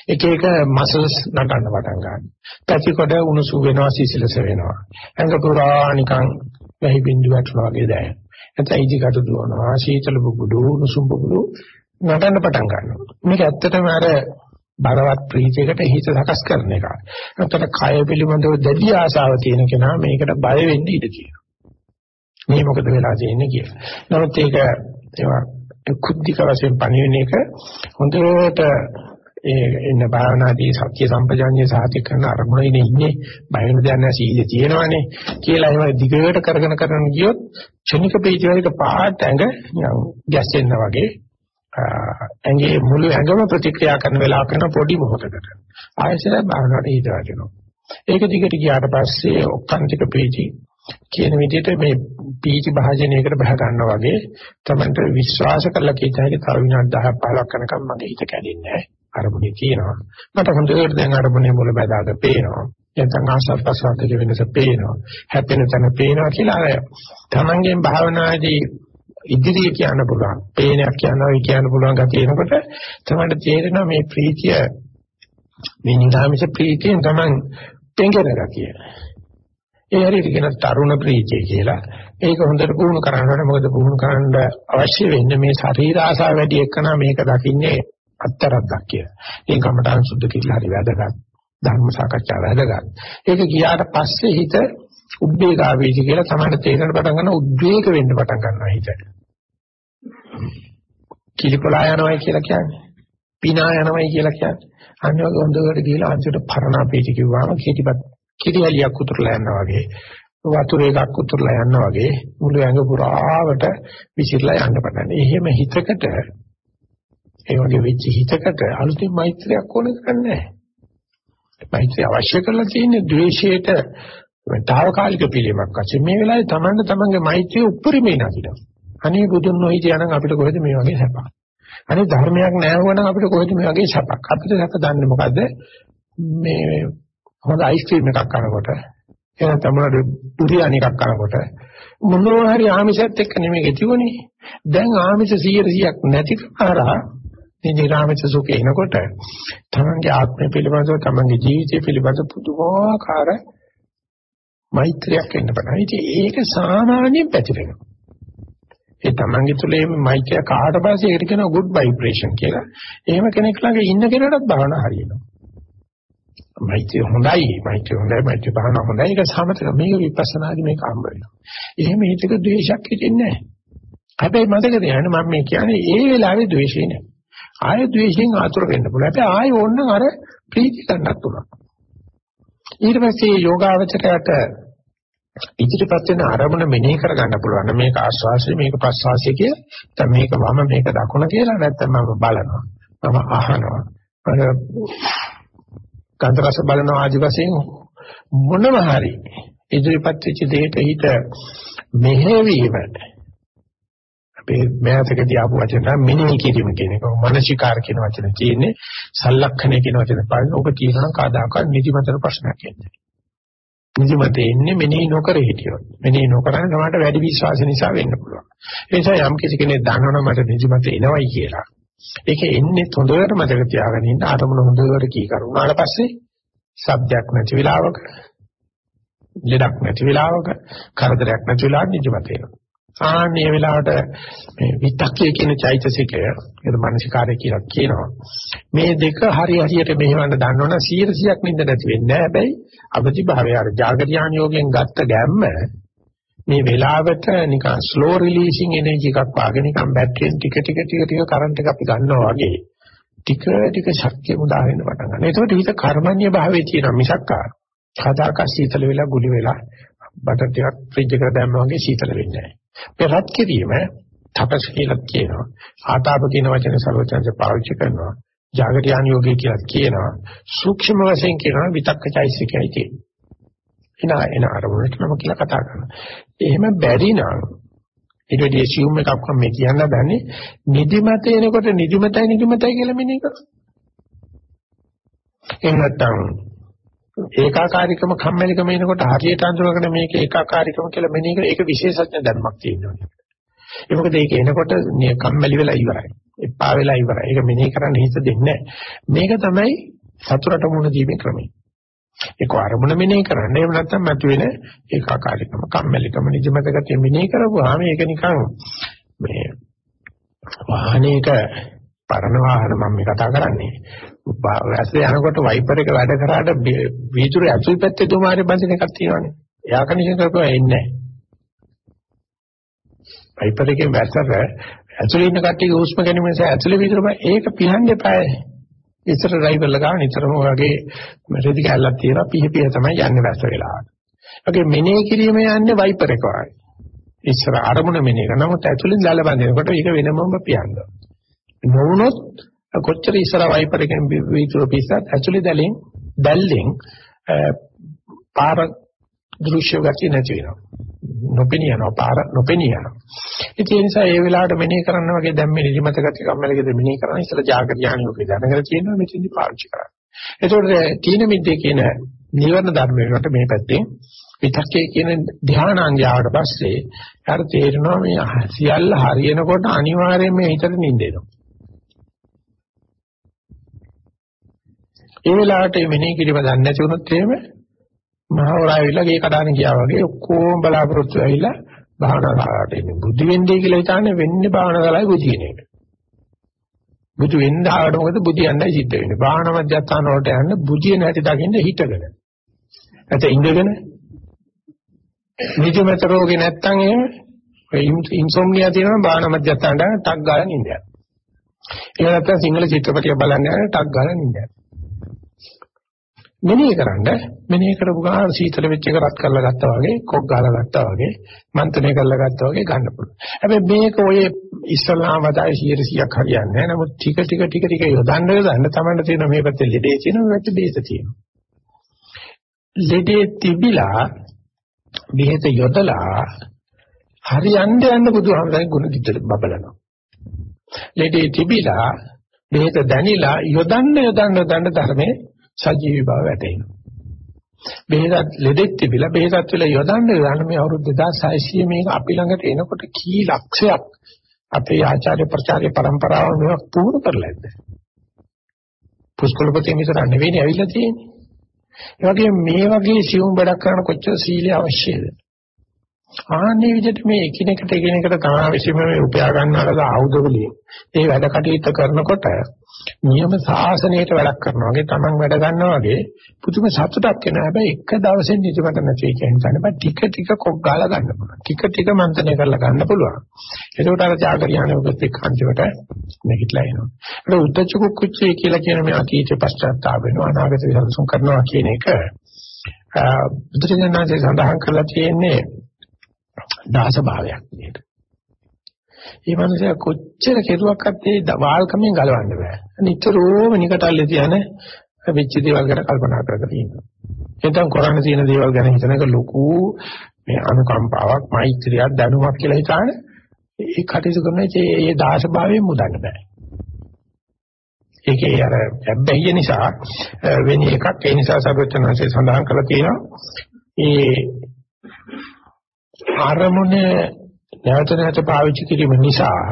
එක එක මසල්ස් නටන්න පටන් ගන්නවා. පැතිකොඩ උණුසු වෙනවා, සිසිලස වෙනවා. ඇඟ පුරා නිකන් වැහි බින්දු වැටෙනවා වගේ දැනෙනවා. නැත්නම් ඉදිකට දුවනවා, සීතල බුබුඩු, උණුසුම් බුබුඩු නටන්න පටන් ගන්නවා. මේක ඇත්තටම අර බරවත් ප්‍රීතියකට හිත සකස් කරන එක. නැත්නම් කය පිළිබඳව දැඩි ආශාව තියෙන කෙනා මේකට බය වෙන්න ඉඩ තියෙනවා. මේ මොකද වෙලා තියෙන්නේ කියලා. නමුත් ඒක ඒවා කුද්ධික වශයෙන් පණිවින එක හොඳට ඒ එන්න භාවනාදී සත්‍ය සම්පජාඤ්ඤය සාති කරන අරමුණේ ඉන්නේ. බය වෙන දෙයක් නැහැ සීලේ තියෙනවනේ කියලා එහෙම දිගට කරගෙන කරගෙන ගියොත් ක්ෂණික ප්‍රීතිවලට පාට ඇඟ ගැස්සෙන්න වගේ ඇඟේ මුළු ඇඟම ප්‍රතික්‍රියා කරන වෙලාවක කරන පොඩි මොහොතකට. ආයෙසර භාවනාවට හිත වැටෙනවා. ඒක දිගට ගියාට පස්සේ ඔක්කාන්තික ප්‍රීති කියන විදිහට මේ පීචි භාජනයකට බහ ගන්නවා වගේ තමයි විශ්වාස කරලා කීත හැකි තව විනාඩි 10ක් 15ක් යනකම් මගේ හිත කැඩෙන්නේ නැහැ. අරමුණේ තියෙනවා. මට හොඳට දැන් අරමුණේ මුල බදාග පේනවා. නැත්නම් ආසත් ප්‍රසාදයේ වෙනස පේනවා. හැපෙන තැන පේනවා කියලා අර තමන්ගෙන් භාවනාදී ඉදිරිය කියන්න පුළුවන්. පේනයක් කියනවා කියන්න පුළුවන් ගතිය එනකොට තමයි තේරෙනවා මේ ප්‍රීතිය මේ නිරාමිෂ ප්‍රීතියෙන් තමයි පෙන්ගෙන ගතිය. ඒ හරියට කියන තරුණ ප්‍රීතිය කියලා. ඒක හොඳට පුහුණු කරන්න මොකද පුහුණු කරන්න අවශ්‍ය වෙන්නේ මේ ශරීර ආසාව වැඩි එක්කන මේක දකින්නේ අත්තරක්ක් කියලා. ඒ කමඨාන් සුද්ධ කියලා හරි වැදගත්. ධර්ම සාකච්ඡා වැදගත්. ඒක ගියාට පස්සේ හිත උද්වේගා වේදි කියලා තමයි තේරෙන පටන් ගන්න උද්වේග වෙන්න පටන් ගන්නවා හිත. කිලිපලා යනවායි කියලා කියන්නේ. පිනා යනවායි කියලා කියන්නේ. අන්න ඔය හොඳට ගිහලා අන්තිමට පරණා පීටි කිව්වම කීටිපත් කිරියලියක් උතුරලා යනවා වගේ වතුර එකක් උතුරලා යනවා වගේ මුළු ඇඟ පුරාවට විසිරලා යන්න පටන් එහෙම හිතකට ඒ වගේ වෙච්ච හිතකට අලුතින් මෛත්‍රියක් ඕන කරන්නේ මෛත්‍රිය අවශ්‍ය කරලා තියෙන්නේ ද්වේෂයට තාවකාලික පිළිමක් වශයෙන්. මේ වෙලාවේ Tamanne Tamange මෛත්‍රිය උප්පරිමේ නදිනවා අනේ බුදුන් නොහිටියා නම් අපිට කොහෙද මේ වගේ සැපක්? අනේ ධර්මයක් නැහැ වුණා අපිට කොහෙද මේ වගේ සැපක්? අපිට සැප දන්නේ මොකද්ද? මේ හොඳ අයිස්ක්‍රීම් එකක් කනකොට එහෙනම් තමයි බුරියානි එකක් කනකොට මොනවා හරි ආමිෂත් එක්ක නෙමෙයි තියුනේ. දැන් ආමිෂ 100%ක් නැති කරා මේ නිරාමිෂ සුඛේ එනකොට තමන්ගේ ආත්මය පිළිබඳව තමන්ගේ ජීවිතය පිළිබඳව පුදුමාකාර මෛත්‍රියක් වෙන්න පටන්. ඉතින් ඒක සාමාන්‍යයෙන් පැතිරෙනවා. ඒ තමන්ගේ තුලේ මෛත්‍රිය කාට පස්සේ ඒකට කියනවා good vibration කියලා. එහෙම කෙනෙක් ළඟ ඉන්න කෙනාටත් භාවනා හරියනවා. මෛත්‍රිය හොඳයි, මෛත්‍රිය හොඳයි, මෛත්‍රිය භාවනා හොඳයි. ඒක සමතක මේක විපස්සනාදී මේක හම්බ වෙනවා. එහෙම හිතක ද්වේෂයක් හිතෙන්නේ නැහැ. හැබැයි මතක තියාගන්න මම මේ කියන්නේ ඒ වෙලාවේ ද්වේෂේ නෑ. ආය ද්වේෂයෙන් ආතුර වෙන්න පුළුවන්. හැබැයි ආය ඕනනම් අර ප්‍රීති ගන්නත් පුළුවන්. ඊට පස්සේ යෝගාවචරයට ඉදිරිපත් වෙන අරමුණ මෙනෙහි කරගන්න පුළුවන්. මේක ආස්වාසිය මේක ප්‍රස්වාසිය කියලා. දැන් මේක වම මේක දකුණ කියලා නැත්නම් මම බලනවා. මම අහනවා. ගන්ධ රස බලනවා ආදි වශයෙන් මොනම හරි ඉදිරිපත් වෙච්ච දෙයක හිත මෙහෙවීම. අපේ මෑතකදී ආපු වචන මෙනෙහි කිරීම කියන එක. මනසිකාර කියන වචන තියෙන්නේ. සලක්ෂණය කියන වචන පාන ඔබ කියනවා කාදාකත් නිදිමතන ප්‍රශ්නයක් කියන්නේ නිදිමත එන්නේ මෙනෙහි නොකර හිටියොත්. මෙනෙහි නොකරන ගමන්ට වැඩි විශ්වාස නිසා වෙන්න පුළුවන්. ඒ නිසා යම් කිසි කෙනෙක් දන්නවනම් මට නිදිමත එනවයි කියලා. ඒක එන්නේ හොඳට මතක තියාගෙන ඉන්න අරමුණ හොඳට කී කරුණාට පස්සේ සබ්දයක් නැති වෙලාවක ලෙඩක් නැති වෙලාවක කරදරයක් නැති වෙලාවට නිදිමත එනවා ආන්නේ වෙලාවට මේ විතක්කේ කියන චෛතසිකය ඒක මානසිකාරය කියලා කියනවා. මේ දෙක හරි හරියට මෙහෙවන්න දන්නවනම් 100ක් නින්ද නැති වෙන්නේ නැහැ. හැබැයි අවදි භාවය අර ජාගරියාන යෝගයෙන් ගත්ත ගැම්ම මේ වෙලාවට නිකන් ස්ලෝ රිලීසිං එනර්ජි එකක් වාගේ නිකන් බැටරියෙන් ටික ටික ටික ටික කරන්ට් එක අපි ගන්නවා වගේ ටික ටික ශක්තිය මුදා වෙන්න පටන් ගන්නවා. ඒකට හිත කර්මන්‍ය භාවයේ තියෙන මිසක් කදාක සීතල වෙලා ගුලි වෙලා බටර් ටිකක් ෆ්‍රිජ් එකට දැම්මා වගේ සීතල වෙන්නේ නැහැ. මේ රත් කිරීම තපස් කියලා කියනවා. ආතාප කියන වචනේ සර්වචන්ද පාවිච්චි කරනවා. ජාගරියාන යෝගී කියලා කියනවා. සූක්ෂම වශයෙන් කියනවා විතක්කචෛසිකයි තියෙන්නේ. එන එන අරමුණට නම කියලා කතා කරනවා. එහෙම බැරි නම් ඊට වැඩි assume එකක් මම කියන්න දන්නේ නිදිමත එනකොට නිදිමතයි නිදිමතයි කියලා මෙනේ කරා. එහෙම නැත්නම් ඒකාකාරීකම කම්මැලිකම එනකොට හරියට අඳුරගෙන මේක ඒකාකාරීකම කියලා මෙනෙහි කර ඒක විශේෂඥ ධර්මයක් තියෙනවා. ඒ මොකද ඒක එනකොට කම්මැලි වෙලා ඉවරයි. එපා වෙලා ඉවරයි. ඒක මෙනෙහි කරන්න හිත දෙන්නේ මේක තමයි සතුරට මුණ දීමේ ක්‍රමය. ඒක අරමුණ මෙනෙහි කරන්න. එහෙම නැත්නම් මතුවෙන ඒකාකාරීකම කම්මැලිකම නිජමත ගතිය මෙනෙහි කරපුවාම ඒක නිකන් මේ වාහනයක පරණ වාහන මම මේ කතා කරන්නේ. වැස්සේ යනකොට වයිපර් එක වැඩ කරාට වීදුරු ඇතුල් පැත්තේ දුමාරේ බඳින එකක් තියෙනවානේ. එයා කන්ඩිෂන් කරපුවා එන්නේ නැහැ. වයිපර් එකෙන් වැස්සට ඇතුලේ ඉන්න කට්ටියගේ හුස්ම ගැනීම නිසා ඇතුලේ වීදුරු බෑ ඒක පිහන්න එපායි. ඉස්සර ඩ්‍රයිවර්ලා ගාව නිතරම වගේ රෙදි කැල්ලක් තියලා පිහ පිහ තමයි යන්නේ වැස්ස වෙලාවට. ඒකේ මෙනේ කිරීම යන්නේ වයිපර් එක වගේ. ඉස්සර අරමුණ මෙනේ කරන නමුත් ඇතුලින් දැල බඳිනකොට ඒක වෙනමම පියනවා. නොවුනොත් කොච්චර ඉස්සර වයිපර් එකෙන් වීදුරු පිස්සත් ඇතුලේ දැලෙන් දැල්ලෙන් පාර දෘශ්‍ය ගතිය නැති වෙනවා. නොපෙනිය යනවා පාර නොපෙනිය යනවා. ඒ නිසා ඒ වෙලාවට මෙනෙහි කරන්න වගේ දැන් මේ නිදිමත ගති කම්මැලිකද මෙනෙහි කරන ඉස්සර ජාගරියානියෝගේ දැනගෙන තියෙනවා මෙතෙන්දි පාවිච්චි කරන්න. ඒතකොට තීන මිද්දේ කියන නිවර්ණ ධර්ම වලට මේ පැත්තෙන් විතක්කේ කියන ධානාංගය ආවට පස්සේ හර තේරෙනවා මේ සියල්ල හරියනකොට අනිවාර්යයෙන් මේ හිතට නිින්දෙනවා. ඒ වෙලාවට මේ මෙනෙහි කිරීම දන්නේ නැති වුණොත් එහෙම මහවරා ඇවිල්ලා ගේ කඩාන ගියා වගේ ඔක්කොම බලාපොරොත්තු ඇවිල්ලා භාවනා කරාට එන්නේ බුදු වෙන්නේ කියලා හිතන්නේ වෙන්නේ භාවනා කරලායි බුදු කියන එක. බුදු වෙන්න ආවට මොකද බුදියන්නයි සිද්ධ වෙන්නේ. භාවනා මධ්‍යස්ථාන වලට යන්න බුදිය නැති දකින්න හිතගෙන. නැත්නම් ඉඳගෙන නිදිමත රෝගේ නැත්තම් එහෙම ඉන්සොම්නියා තියෙනවා භාවනා මධ්‍යස්ථානට ටක් ගාලා නින්දයක්. එහෙම නැත්නම් සිංහල චිත්‍රපටිය බලන්න යන ටක් ගාලා නින්දයක්. මෙනෙහි කරන්න මෙනෙහි කරපු ගාන සීතල වෙච්ච එක රත් කරලා ගත්තා වගේ කොක් ගාලා ගත්තා වගේ මන්ත්‍රණය කරලා ගත්තා වගේ ගන්න පුළුවන්. හැබැයි මේක ඔය ඉස්ලාම වදායි 100ක් හරියන්නේ නැහැ. නමුත් ටික ටික ටික ටික යොදන්න යොදන්න තමයි තියෙන මේ පැත්තේ ලෙඩේ තියෙන මේ පැත්තේ බේත තියෙනවා. ලෙඩේ තිබිලා බෙහෙත යොදලා හරියන්න යන්න බුදුහාමරගේ ගුණ දිත්තට බබලනවා. ලෙඩේ තිබිලා බෙහෙත දැනිලා යොදන්න යොදන්න යොදන්න ධර්මයේ සජීවී බව වැටෙනවා. බෙහෙතත් ලෙඩෙක් තිබිලා බෙහෙතත් වෙලා යොදන්න යන මේ අවුරුදු 2600 මේක අපි ළඟට එනකොට කී ලක්ෂයක් අපේ ආචාර්ය ප්‍රචාරය પરම්පරාව මේක පුහුණු කරලා ඉන්නේ. පුස්කොළපතේ මිසර නෙවෙයි ඇවිල්ලා තියෙන්නේ. ඒ වගේම මේ වගේ සියුම් වැඩක් කරන කොච්චර සීලය අවශ්‍යද? ආන්නේ විදිහට මේ එකිනෙකට එකිනෙකට තමා විසින්ම මේ උපයා ගන්නාලද ආයුධ වලින් ඒ වැඩ කටයුතු කරනකොට නියම සාසනයට වැඩක් කරනවා වගේ Taman වැඩ ගන්නවා වගේ පුදුම සතුටක් එනවා. හැබැයි එක දවසෙන් නිදිමත නැති එක නිසා බෑ ටික ටික කොක් ගාලා ගන්න පුළුවන්. ටික ටික මන්ත්‍රණය කරලා ගන්න පුළුවන්. එතකොට අර ජාගරියානේ ඔබත් එක්ක අන්තිමට නැගිටලා එනවා. ඒක උද්දච්ච කුච්චේ කියලා කියන මේ අතීත පශ්චාත්තාප වෙනවා අනාගත විසඳුම් කරනවා කියන එක බුදුරජාණන්සේ සඳහන් කරලා තියෙන්නේ දාස භාවයක් විදියට. මේ මනුස්සයා කොච්චර කෙරුවක්වත් ඒ වාල්කමෙන් ගලවන්න බෑ. නිතරම නිකටල්ලේ තියන වෙච්ච දේවල් ගැන කල්පනා කර කර ඉන්නවා. එතෙන් කරන්න තියෙන දේවල් ගැන හිතන එක ලොකු මේ අනුකම්පාවක්, මෛත්‍රියක්, දැනුමක් කියලා හිතාන ඒ කටයුතු කරන ඒ දාස භාවයෙන් මුදන්න බෑ. ඒකේ අර හැබැයි නිසා වෙන එකක් ඒ නිසා සර්වචනanse සඳහන් කරලා තියෙනවා. ඒ ආරමුණේ නැවත නැවත පාවිච්චි කිරීම නිසා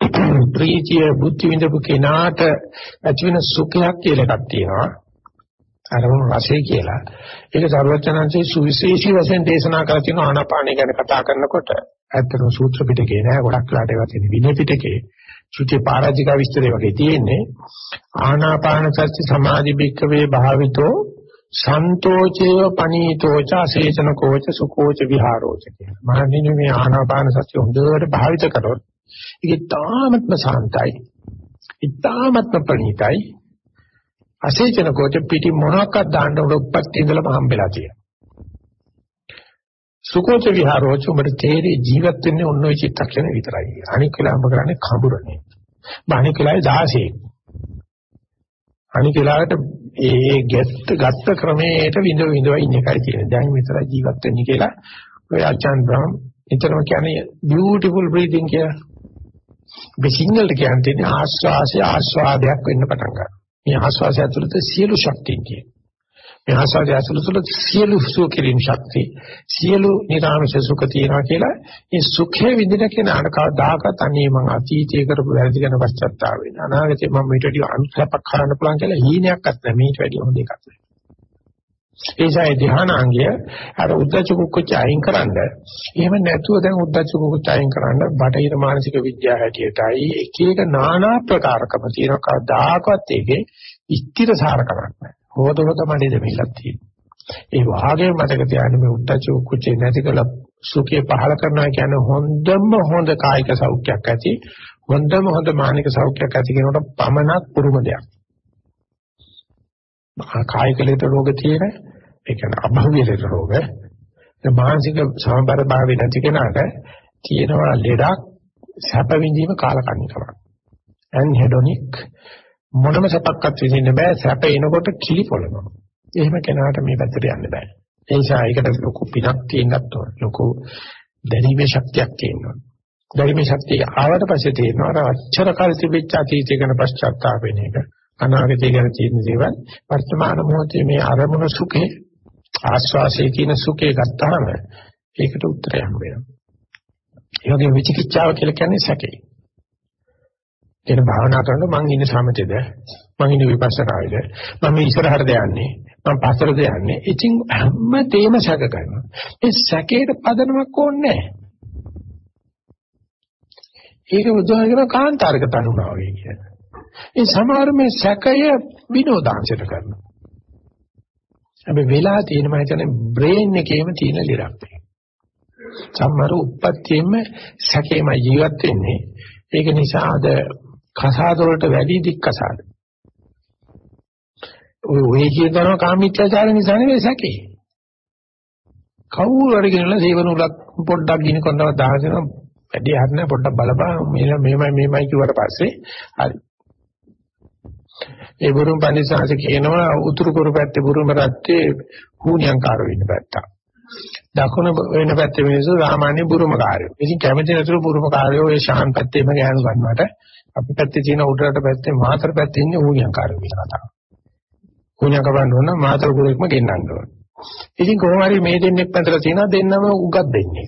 ප්‍රීතිය බුද්ධ විඳපු කෙනාට ඇතිවෙන සුඛයක් කියලා එකක් තියෙනවා. අරමුණු රසය කියලා. ඒක සර්වඥාන්සේ සුවිශේෂී වශයෙන් දේශනා කරලා තියෙන ආනාපානය ගැන කතා කරනකොට ඇත්තටම සූත්‍ර පිටකේ නෑ ගොඩක් වෙලාට ඒවා තියෙන විනය පිටකේ. සුචි පරාජික විස්තරය වගේ තියෙන්නේ ආනාපාන සති සමාධි බික්කවේ භාවිතෝ සන්තෝචේව පනීතෝච අසේචන කෝච සුකෝච විහාරෝච කියන. මහණෙනි මේ ආනාපාන සතිය හොඳට භාවිත කරොත් ඒක තාමත්ම සාන්තයි. ඊ타මත්ම ප්‍රණීතයි. අසේචන කෝච පිටි මොනක්වත් දාන්න උඩ උප්පත්ති ඉඳලම හම්බෙලා තියෙනවා. සුකෝච විහාරෝච උඹට තේරේ ජීවත් වෙන්නේ ඔන්න ඔය චිත්තක්ෂණ විතරයි. අනික වෙලාවම කරන්නේ කඹරනේ. බාහිර වෙලාවේ 16. අනික වෙලාවට ඒ ගැත්ත ගත්ත ක්‍රමයට විඳ විඳව ඉන්න එකයි තියෙන්නේ. දැන් විතර ජීවත් වෙන්නේ කියලා ඔය අචාන් බ්‍රහම් එතරම් කියන්නේ beautiful breathing කියලා. මේ සිංහලට කියන්නේ ආස්වාසය ආස්වාදයක් වෙන්න පටන් ගන්නවා. මේ ආස්වාසය ඇතුළත සියලු ශක්තිය කියන්නේ. මේ ආස්වාදය ඇතුළත සියලු සුඛ කිරීම ශක්තිය, සියලු නිරාමස සුඛ තියනවා කියලා මේ සුඛේ විඳින කෙනාට කවදාකවත් අනේ මං අතීතයේ කරපු වැරදි ගැන පශ්චාත්තාප වෙන. අනාගතේ මම මේට වඩා අනුසපක් කරන්න පුළුවන් කියලා හීනයක්වත් නැහැ. මේට වැඩිය හොඳ එකක් නැහැ. ඒසයි ධානාංගය අර උද්දච්ච කුක්කුච්ච අයින් කරන්න. එහෙම නැතුව දැන් උද්දච්ච කුක්කුච්ච අයින් කරන්න බටහිර මානසික විද්‍යාව හැටියටයි එක එක নানা ප්‍රකාරකම තියෙනවා. කවදාකවත් ඒකේ ස්ථිර සාරකමක් නැහැ. හොද හොද මඩේ දෙමිලක් තියෙනවා. ඒ වාගේ මතක තියාගන්න මේ උද්දච්ච කුච්චේ නැති කළ සුඛය පහල කරනවා කියන්නේ හොඳම හොඳ කායික සෞඛ්‍යයක් ඇති හොඳම හොඳ මානසික සෞඛ්‍යයක් ඇති කෙනෙකුට පමණක් පුරුම දෙයක්. කායික ලෙඩ රෝග තියෙන ඒ කියන්නේ අභෞවිය ලෙඩ රෝග මානසික සමබර භාවය නැති කෙනාට තියෙනවා ලෙඩක් සැප විඳීම කාලකන්නිකමක්. ඇන්හෙඩොනික් මොනම සැපක්වත් විඳින්න බෑ සැප එනකොට කිලි පොළනවා. එහෙම කෙනාට මේ පැත්තට යන්න බෑ. ඒ නිසා ඒකට ලොකු පිනක් තියෙන්නත් ඕන. ලොකු දැනීමේ ශක්තියක් තියෙනවා. දැනීමේ ශක්තිය ආවට පස්සේ තේරෙනවා අර අච්චර කාල තිබිච්ච අතීතය ගැන පශ්චාත්තාප වෙන එක. අනාගතය ගැන තියෙන දේවල් වර්තමාන මොහොතේ මේ අරමුණ සුඛේ ආස්වාසයේ කියන සුඛේ ගත්තාම ඒකට උත්තරයක් වෙනවා. ඒ වගේ විචිකිච්ඡාව කියලා කියන්නේ සැකේ. එන භාවනා කරනකොට මං ඉන්නේ සමතේද? මං ඉන්නේ විපස්සනාවේද? මම ඉස්සරහටද යන්නේ? මම පස්සටද යන්නේ? ඉතින් හැම තේම සැක කරනවා. මේ සැකේට පදනමක් ඕනේ ඒක බුදුහාමර කාන්තාරක තනුනා වගේ කියන්නේ ඒ සමහර මේ සැකය විනෝදාංශයට කරනවා. හැබැයි වෙලා තියෙන මම හිතන්නේ බ්‍රේන් එකේම තියෙන ලෙඩක් සමහර උප්පත්තියෙම සැකේම ජීවත් වෙන්නේ. ඒක නිසා අද කසාද වලට වැඩි දික් කසාද. ඔය ඔය කියන තරම කාමීත්‍යාචාර නිසා නෙවෙයි සැකේ. කවුරු හරි කියනවා සේවන උලක් පොඩ්ඩක් ගිනි කොන්දව දාගෙන වැඩි හරින පොඩ්ඩක් බලපන් මේ මේමයි මේමයි කිව්වට පස්සේ හරි. ඒ බුරුම් පන්දිසාංශ කියනවා උතුරු කුරු පැත්තේ බුරුම රත්තේ හුණියංකාර වෙන්න පැත්තා. දකුණ වෙන පැත්තේ මිනිස්සු සාමාන්‍ය බුරුමකාරයෝ. ඉතින් කැමති නැතුව බුරුමකාරයෝ ඒ ශාන් පැත්තේම ගෑනු ගන්නවට අපි පැත්තේ තියෙන උඩරට පැත්තේ මාතර පැත්තේ ඉන්නේ ඌණියංකාරයෝ කියන කතාව. ඌණියංක බලන්න ඕන මාතර කුරෙක්ම ගෙන්නන්න ඕන. ඉතින් කොහොම හරි මේ දෙන්නෙක් පැත්තට තියෙනවා දෙන්නම උගත් දෙන්නේ.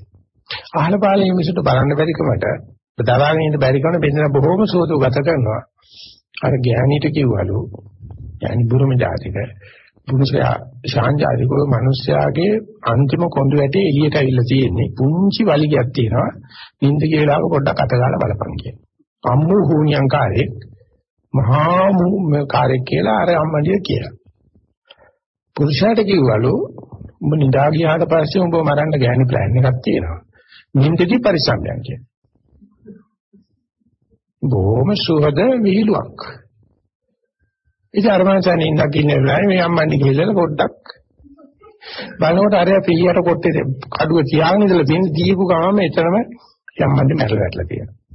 අහල පාලේ මිනිසුන්ට බලන්න බැරි කමට දරාගෙන ඉන්න බැරි කම බෙන්දන බොහෝම සෝතු ගත කරනවා. අර ගෑණිට කිව්වලු ගෑණි බුරුම ජාතික පුරුෂයා ශාන්ජාතිකෝ මිනිස්යාගේ අන්තිම කොඳු වැටේ එළියට ඇවිල්ලා තියෙන්නේ පුංචි වලිගයක් තියෙනවා නිින්ද කියලා පොඩ්ඩක් අත ගාලා බලපන් කියන. අම්මු හුණියංකාරේ මහා කාර්යයක් කියලා අර අම්මඩිය කියලා. පුරුෂයාට කිව්වලු උඹ නිදා ගියාට පස්සේ උඹ මරන්න ගෑනි ප්ලෑන් එකක් තියෙනවා. නිින්දදී පරිසම්යන් කියන. බොහොම සුහද විහිළුවක්. ඉතින් අර මංසන් ඉන්නක් ඉන්න වෙලාවේ මේ අම්මන්ඩි ගිහලා පොඩ්ඩක් බලනකොට අර පිළියට කොට්ටේ කඩුව තියාගෙන ඉඳලා තියෙන දීපු ගමම එතරම් යම්මන්ඩි මැරලා වැටලා තියෙනවා.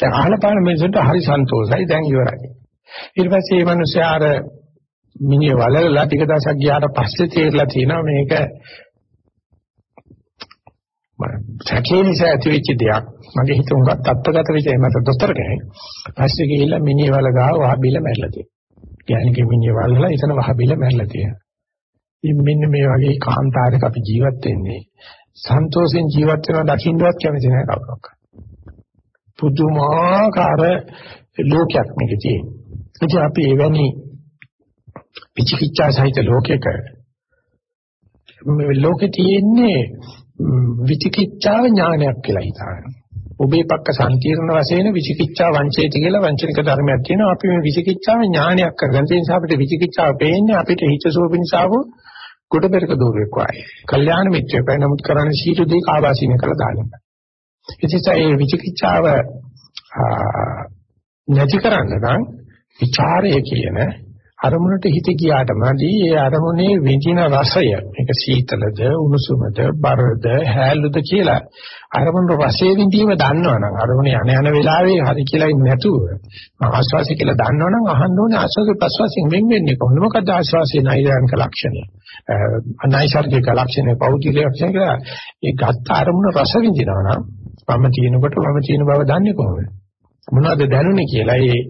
දැන් අහලා බලන මිනිස්සුන්ට හරි සන්තෝෂයි දැන් ඉවරයි. ඊට පස්සේ මේ මිනිස්සයා අර මිනිහ වලලා ටික දවසක් ගියාට පස්සේ තේරලා තියෙනවා මේක සැකේ නිසා ඇතිවෙච්ච දෙයක් මගේ හිත උඟක් තත්ත්වගත වෙච්ච මට දොස්තර කෙනෙක් පස්සේ ගිහිල්ලා මිනිහ වල ගාව වහබිල මැරලා තියෙනවා. කියන්නේ මිනිහ වලලා එතන වහබිල මැරලා තියෙනවා. ඉතින් මෙන්න මේ වගේ කාන්තාරයක අපි ජීවත් වෙන්නේ සන්තෝෂෙන් ජීවත් වෙනවා දකින්නවත් කැමති නැහැ කවුරක්. පුදුමාකාර ලෝකයක් මේක තියෙන්නේ. ඉතින් අපි එවැනි විචිකිච්ඡා සහිත ලෝකයක මේ ලෝකේ තියෙන්නේ විචිකිච්ඡාව ඥානයක් කියලා හිතාගෙන. ඔබේ පක්ක සංකීර්ණ වශයෙන් විචිකිච්ඡා වංචේති කියලා වංචනික ධර්මයක් තියෙනවා. අපි මේ විචිකිච්ඡාව ඥානයක් කරගන්න. ඒ නිසා අපිට විචිකිච්ඡාව පේන්නේ අපිට හිතසුව පිණිසාව කොට පෙරක දෝරෙක් වයි. කල්යාණ මිත්‍රයෙක් වෙයි නමුත් කරන්නේ සීතු දෙක ආවාසීන කළ දාන්න. ඉතින් ඒ විචිකිච්ඡාව නැති කරන්න නම් ਵਿਚාරය කියන අරමුණට හිත ගියාට මදි. ඒ අරමුණේ විඳින රසය මේක සීතලද උණුසුමද බරද හැලුද කියලා අරමුණ රසයේ විඳීම දන්නවනම් අරමුණේ යන යන වෙලාවේ හරි කියලා නැතුව ආස්වාසි කියලා දන්නවනම් අහන්න ඕනේ ආස්වාසි ප්‍රස්වාසයෙන් වෙන් වෙන්නේ කොහොමද? මොකද ආස්වාසියේ නෛර්යානික ලක්ෂණය? අනයිසර්ගික ලක්ෂණය පෞද්ගලික ලක්ෂණය කියලා. ඒ ගත්ත අරමුණ රස විඳිනවා වම තියෙනකොට වම තියෙන බව දන්නේ කොහොමද? මොනවද දැනුනේ කියලා ඒ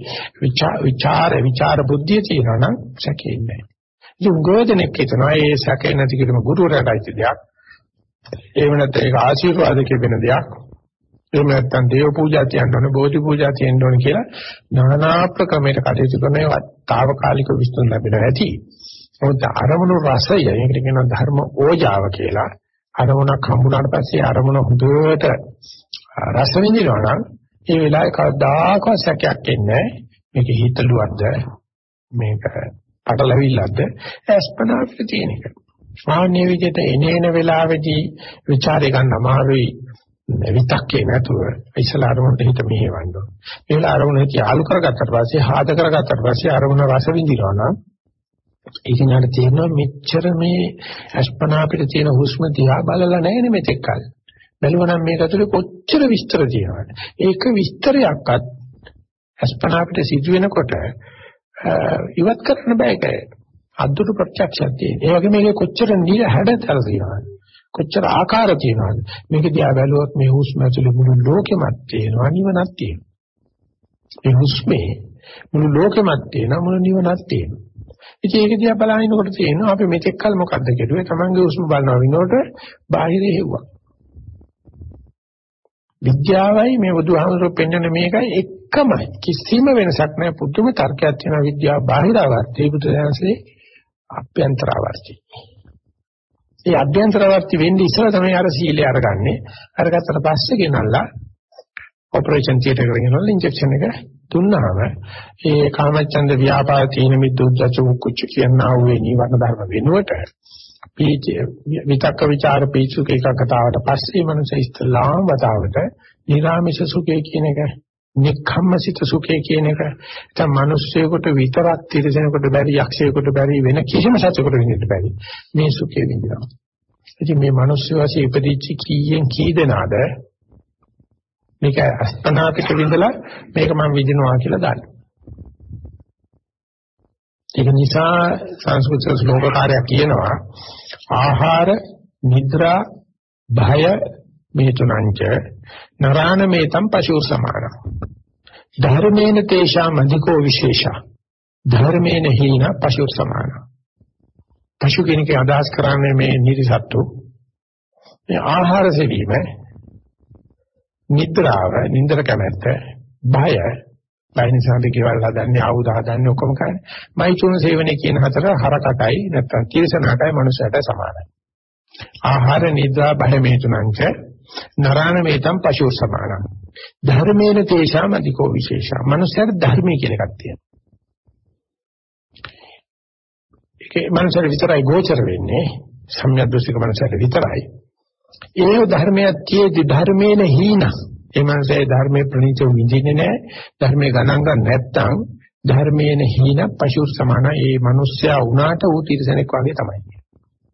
විචාර විචාර බුද්ධිය තියෙනවා නම් සැකෙන්නේ නැහැ. යෝගෝදෙනෙක් කියනවා ඒ සැකේ නැති කිරීම ගුරුවරයාටයි දෙයක්. එහෙම නැත්නම් ඒක ආශිර්වාදකේ වෙන දෙයක්. එහෙම නැත්නම් දේව පූජා තියන්න ඕනේ, බෝධි පූජා තියන්න ඕනේ කියලා নানা ප්‍රකමයට කටයුතු කරන ඒවා తాවකාලික විශ්තුන් ලැබෙනවා ඇති. මොකද අරමුණු රසය, ඒකට කියනවා ධර්ම ඕජාව කියලා. අරමුණක් හම්බුනාට පස්සේ අරමුණ හොඳට රස විඳිනවා නම් ඒ වෙලාවේ කවදාකවත් සැකයක් එන්නේ මේක හිතලුවක්ද මේක පටලවිල්ලක්ද අස්පනා අපිට තියෙන එක. සාමාන්‍ය විදිහට එනේන වෙලාවේදී ਵਿਚාරය ගන්න අමාරුයි විතක්කේ නැතුව ඉස්සලා අරමුණට හිත මෙහෙවන්න ඕන. ඒ වෙලාව අරමුණ හිත යාලු කරගත්තට පස්සේ හාද කරගත්තට පස්සේ අරමුණ රස විඳිනවා නම් ඒක නට තේරෙනවා මෙච්චර මේ අස්පනා අපිට තියෙන හුස්ම දිහා බලලා නැහැ නේ මෙතෙක් කල්. බැලුවනම් මේක ඇතුලේ කොච්චර විස්තර තියෙනවද? ඒක විස්තරයක්වත් අස්පනා අපිට සිදු වෙනකොට ඉවත් කරන්න බෑ ඒක. අද්දුරු ප්‍රත්‍යක්ෂයක් තියෙන. ඒ වගේ මේකේ කොච්චර නිල හැඩතල තියෙනවද? කොච්චර ආකාර තියෙනවද? මේක දිහා බැලුවොත් මේ හුස්ම ඇතුලේ මුළු ලෝකෙමත් තියෙනවා නිවනක් තියෙනවා. මේ හුස්මේ මුළු ලෝකෙමත් තියෙනවා මුළු නිවනක් තියෙනවා. ඉතින් ඒක දිහා බලනකොට තේරෙනවා අපි මෙතෙක් කල මොකද්ද කෙරුවේ? Tamange හුස්ම බලනවා විනෝඩ බාහිරේ හෙව්වා. විද්‍යාවයි මේ බුදුහාමුදුරුවෝ පෙන්වන මේකයි එකමයි. කිසිම වෙනසක් නැහැ. පුදුම තර්කයක් තියෙනවා විද්‍යාව බාහිරවර්තී බුදුදහමේ අභ්‍යන්තරවර්තී. ඒ අභ්‍යන්තරවර්තී වෙන්නේ ඉස්සර තමයි අර සීලය අරගන්නේ. අරගත්තට පස්සේ ගෙනල්ලා ඔපරේෂන් තියටර් එකට ගෙනල්ලා ඉන්ජෙක්ෂන් එක දුන්නාම ඒ කාමචන්ද ව්‍යාපාර තීන මිද්දුද්දච කුච්ච කියනා වූ නිවන ධර්ම වෙනුවට පීච විතක්ක ਵਿਚාර පීචුක එකක් කතාවට පස්සේ මනස ඉස්ලාම් වතාවට නිරාමිෂ සුඛය කියන එක නික්ඛම්මසිත සුඛය කියන එක. දැන් මිනිස්සෙකුට විතරක් තිරසෙනෙකුට බැරි යක්ෂයෙකුට බැරි වෙන කිසිම සත්‍යයකට විඳින්න බැරි මේ සුඛය විඳිනවා. ඉතින් මේ මිනිස්සු වශයෙන් ඉපදිච්ච කීයෙන් කී දෙනාද? මේක අස්තනාතික විඳලා මේක මම විඳිනවා කියලා දන්නවා ඒක නිසා සංස්කෘත ශ්ලෝකකාරයා කියනවා ආහාර නිද්‍රා භය මේ තුනංච නරාණ මේතම් පශු සමාන ධර්මේන තේෂා මධිකෝ විශේෂා. ධර්මේන හීන පශු සමාන පශු කෙනෙක් අදහස් කරන්නේ මේ නිරිසත්තු. මේ ආහාර සෙවීම නිද්‍රාව නින්දර කැමැත්ත භය බය නිසාද කෙවල් හදන්නේ ආයුධ හදන්නේ ඔක්කොම කරන්නේ. මෛතුන සේවනයේ කියන හතර හරකටයි නැත්නම් තීර්සනටයි මනුස්සයට සමානයි. ආහාර නිද්‍රා බය මේතුනංච නරාණ මේතම් පශු සමානං. ධර්මේන තේෂාම අධිකෝ විශේෂා. මනුස්සයට ධර්මයේ කියන එකක් තියෙනවා. ඒකේ මනුස්සයට විතරයි ගෝචර වෙන්නේ. සම්‍යද්දෘෂ්ටික මනුස්සයට විතරයි. ඒ ධර්මයක් තියේදී ධර්මේන හීන. ඒ මනුස්සයේ ධර්මයේ ප්‍රණීත විඳින්නේ නැහැ. ධර්මයේ ගණන් ගන්න නැත්නම් ධර්මේන හීන පශු සමාන. ඒ මනුස්සයා වුණාට ඌ තිරසනෙක් වගේ තමයි.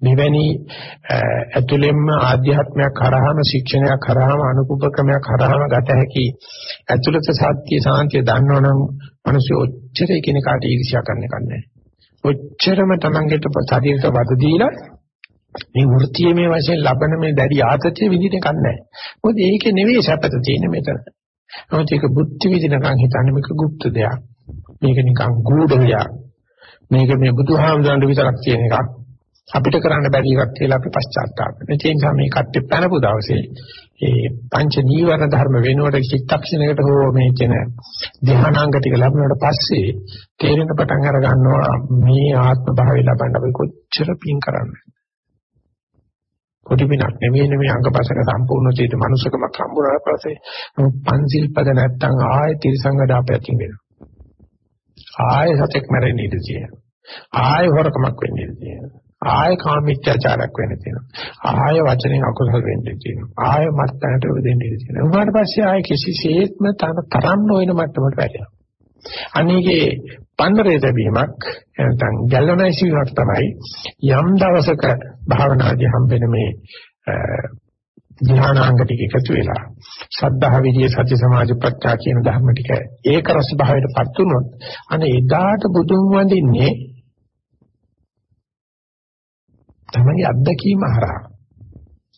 මෙවැනි ඇතුළෙන්ම ආධ්‍යාත්මයක් කරාම ශික්ෂණයක් කරාම අනුකූපකමයක් කරාම ගත හැකි ඇතුළත සත්‍ය සාන්තිය දන්නවනම් මිනිස්සු ඔච්චර එකිනෙකාට ඊර්ෂ්‍යා කරන්න කන්නේ. ඔච්චරම තමන්ගේට ශරීරයට වද දීලා මේ වෘත්තියේ වශයෙන් ලබන මේ දැඩි ආතතිය විඳින්න කන්නේ. මොකද ඒකේ නෙවෙයි සැපත තියෙන්නේ මෙතන. නමුත් ඒක බුද්ධි විදිනකන් හිතන්නේ මේක গুপ্ত දෙයක්. මේක නිකන් ගුඩ දෙයක්. මේක මේ බුදුහාමුදුරන්ට විතරක් තියෙන එකක්. අපිට කරන්න බැරි එකක් කියලා අපි පශ්චාත්තාප වෙනවා. ඒ නිසා මේ කට්ටිය පැනපු දවසේ ඒ පංච නීවරණ ධර්ම වෙනුවට චිත්තක්ෂණයකට හෝ මේ කියන ධ්‍යානාංග ටික ලැබුණාට පස්සේ තේරෙන පටන් අර ගන්නවා මේ ආත්ම භාවය ලබන්න අපි කොච්චර පින් කරන්නේ. කොටි පිනක් නෙමෙයි මේ අංගපසක සම්පූර්ණ චේත මනුෂකමක් හම්බුනාට පස්සේ පංචිල් පද නැත්තම් ආයෙ තිරසංගදාපයකින් වෙනවා. ආයෙ සතෙක් මැරෙන්න ඉඩ තියෙනවා. ආයෙ හොරකමක් වෙන්න ඉඩ තියෙනවා. ආය කාමීත්‍යාචාරයක් වෙන්න තියෙනවා. ආය වචනෙන් අකුසල වෙන්න තියෙනවා. ආය මත්තනට වෙදෙන්න තියෙනවා. උනාට පස්සේ ආය කිසිසේත්ම තන තරම් නොවන මට්ටමට වැටෙනවා. අනිගේ පන්නරේ දැබීමක් නැත්නම් ගැලවනයිසීමක් තමයි යම් දවසක භාවනාදී හම්බෙන මේ ධ්‍යානාංග ටික එකතු වෙලා සද්ධා විදියේ සත්‍ය සමාධි ප්‍රත්‍යා කියන ධර්ම ටික ඒක රස භාවයටපත් වුණොත් අනේ එදාට බුදුන් වඳින්නේ තමයි අත්දැකීම හරහා.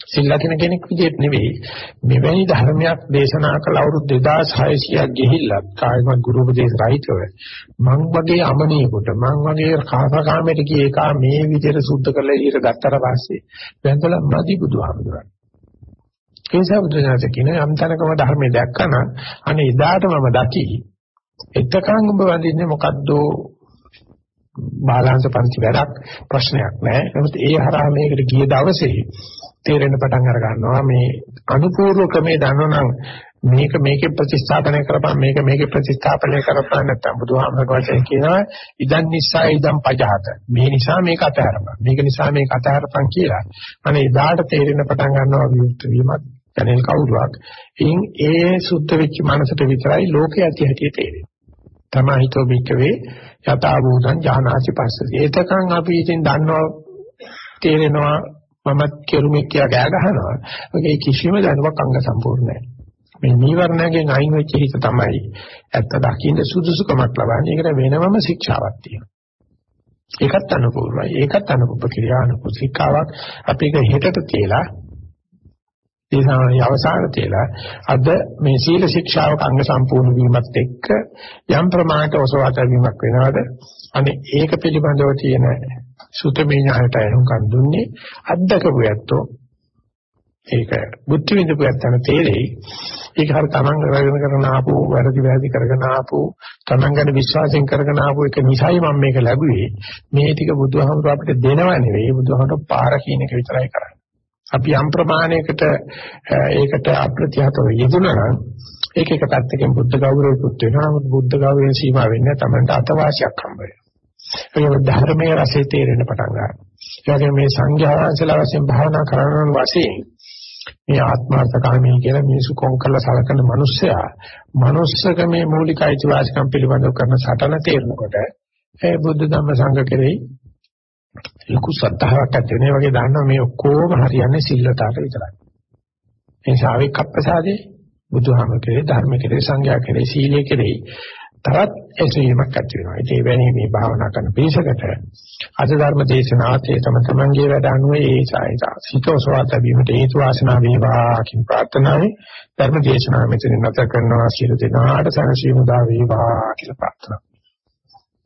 සිල්ලකින කෙනෙක් විදිහට නෙවෙයි. මෙවැනි ධර්මයක් දේශනා කළ අවුරුදු 2600ක් ගිහිල්ලා කායිමත් ගුරු උපදේශ රහිතව මං වගේ අමනියෙකුට මං වගේ කාසකාමයට ගිය එක මේ විදිහට සුද්ධ කරලා ඊට ගත්තට පස්සේ වැඳලා මදි බුදුහාමුදුරන්. ඒ නිසා බුදුසසුන කියන යම් තැනකම ධර්මයේ දැක්කම අනේ එදාට මම දකි. එතකන් ඔබ වඳින්නේ මොකද්ද? බාලාංශ පන්ති වැඩක් ප්‍රශ්නයක් නෑ. නමුත් ඒ හරහා මේකට ගිය දවසේ තේරෙන්න පටන් අර ගන්නවා. මේ අනුපූර්ව ක්‍රමේ දන්නවනම් මේක මේකේ ප්‍රතිස්ථාපනය කරපන් මේක මේකේ ප්‍රතිස්ථාපනය කරපන් නැත්නම් බුදුහාමරගේ වචන කියනවා ඉදන් නිසා ඉදන් පජහත. මේ නිසා මේක අතහැරපන්. මේක නිසා මේක අතහැරපන් කියලා. අනේ එදාට තේරෙන්න පටන් ගන්නවා විමුක්ත වීමක් දැනෙන කවුරුවක්. ඉන් ඒ සුද්ධ වෙච්ච මනසට විතරයි ලෝකයේ ඇති හැටි තේරෙන්නේ. තමයිතෝ බිකවේ යථා භූතං ඥානාසි පස්සති. ඒතකන් අපි ඉතින් දන්නවා තේරෙනවා මමත් කෙරුමෙක් කියලා ගෑ ගහනවා. ඒකේ කිසිම දැනුමක් අංග සම්පූර්ණ නැහැ. මේ නීවරණයෙන් අයින් වෙච්ච හිත තමයි ඇත්ත දකින්න සුදුසුකමක් ලබන්නේ. ඒකට වෙනමම ශික්ෂාවක් තියෙනවා. ඒකත් අනුකූලයි. ඒකත් අනුකූල ක්‍රියා අනුකූල ශික්ෂාවක් අපි ඒක හෙටට තියලා ඒ සමානයේ අවසාන තියලා අද මේ සීල ශික්ෂාවක අංග සම්පූර්ණ වීමත් එක්ක යම් ප්‍රමාණයක ඔසවාත වීමක් වෙනවද අනේ ඒක පිළිබඳව තියෙන සුතමේ ඥානට එහුම්කන් දුන්නේ අද්දකපු ඇත්තෝ. ඒක බුද්ධ විඳපු ඇත්තන තේරෙයි. ඒක හර තමන් කරගෙන කරන ආපු වැරදි වැරදි කරගෙන ආපු තමන් ගැන විශ්වාසයෙන් කරගෙන ආපු එක නිසයි මම මේක ලැබුවේ. මේ ටික බුදුහාමුදුර අපිට දෙනව නෙවෙයි. බුදුහාමුදුර පාර කියන එක විතරයි කරන්නේ. අපි යම් ප්‍රමාණයකට ඒකට අප්‍රත්‍යහතව යෙදුණා නම් ඒක එක පැත්තකින් බුද්ධ ගෞරවයකුත් වෙනවා. නමුත් බුද්ධ ගෞරවයෙන් සීමා වෙන්නේ තමයි අතවාසියක් හම්බ වෙනවා. ඒක ධර්මයේ රසය තේරෙන්න පටන් ගන්නවා. ඒ වගේම මේ සංඝයා වහන්සේලා වශයෙන් භාවනා කරන වශයෙන් මේ ආත්මාර්ථකාමී කියලා මිනිසු කොන් කරලා සලකන මිනිස්සයා මනුස්සකමේ මූලික අයිතිවාසිකම් පිළිබඳව කරන සටන තේරෙනකොට ඒ බුද්ධ ධම්ම සංඝ කෙරෙහි ලොකු සත්‍තාවක් ඇති වෙන වගේ දන්නවා මේ ඔක්කොම හරියන්නේ සිල්ලතාවට විතරයි. ඒ නිසා අවික්කප්පසාදේ බුදුහාම කෙරේ ධර්ම කෙරේ සංඝයා කෙරේ සීලය කෙරේ තරත් එසවීමක් ඇති වෙනවා. ඒ වෙන්නේ මේ භාවනා කරන පිළිසකට අද ධර්ම දේශනාවත් ඒ තම තමන්ගේ වැඩ අනුව ඒ සායසා සිතෝසවාත වීමට හේතු වාසනා වේවා කියන ප්‍රාර්ථනාවයි ධර්ම දේශනාව මෙතන නැත කරනවා සියලු දෙනාට සනසීමු දා වේවා කියලා ප්‍රාර්ථනා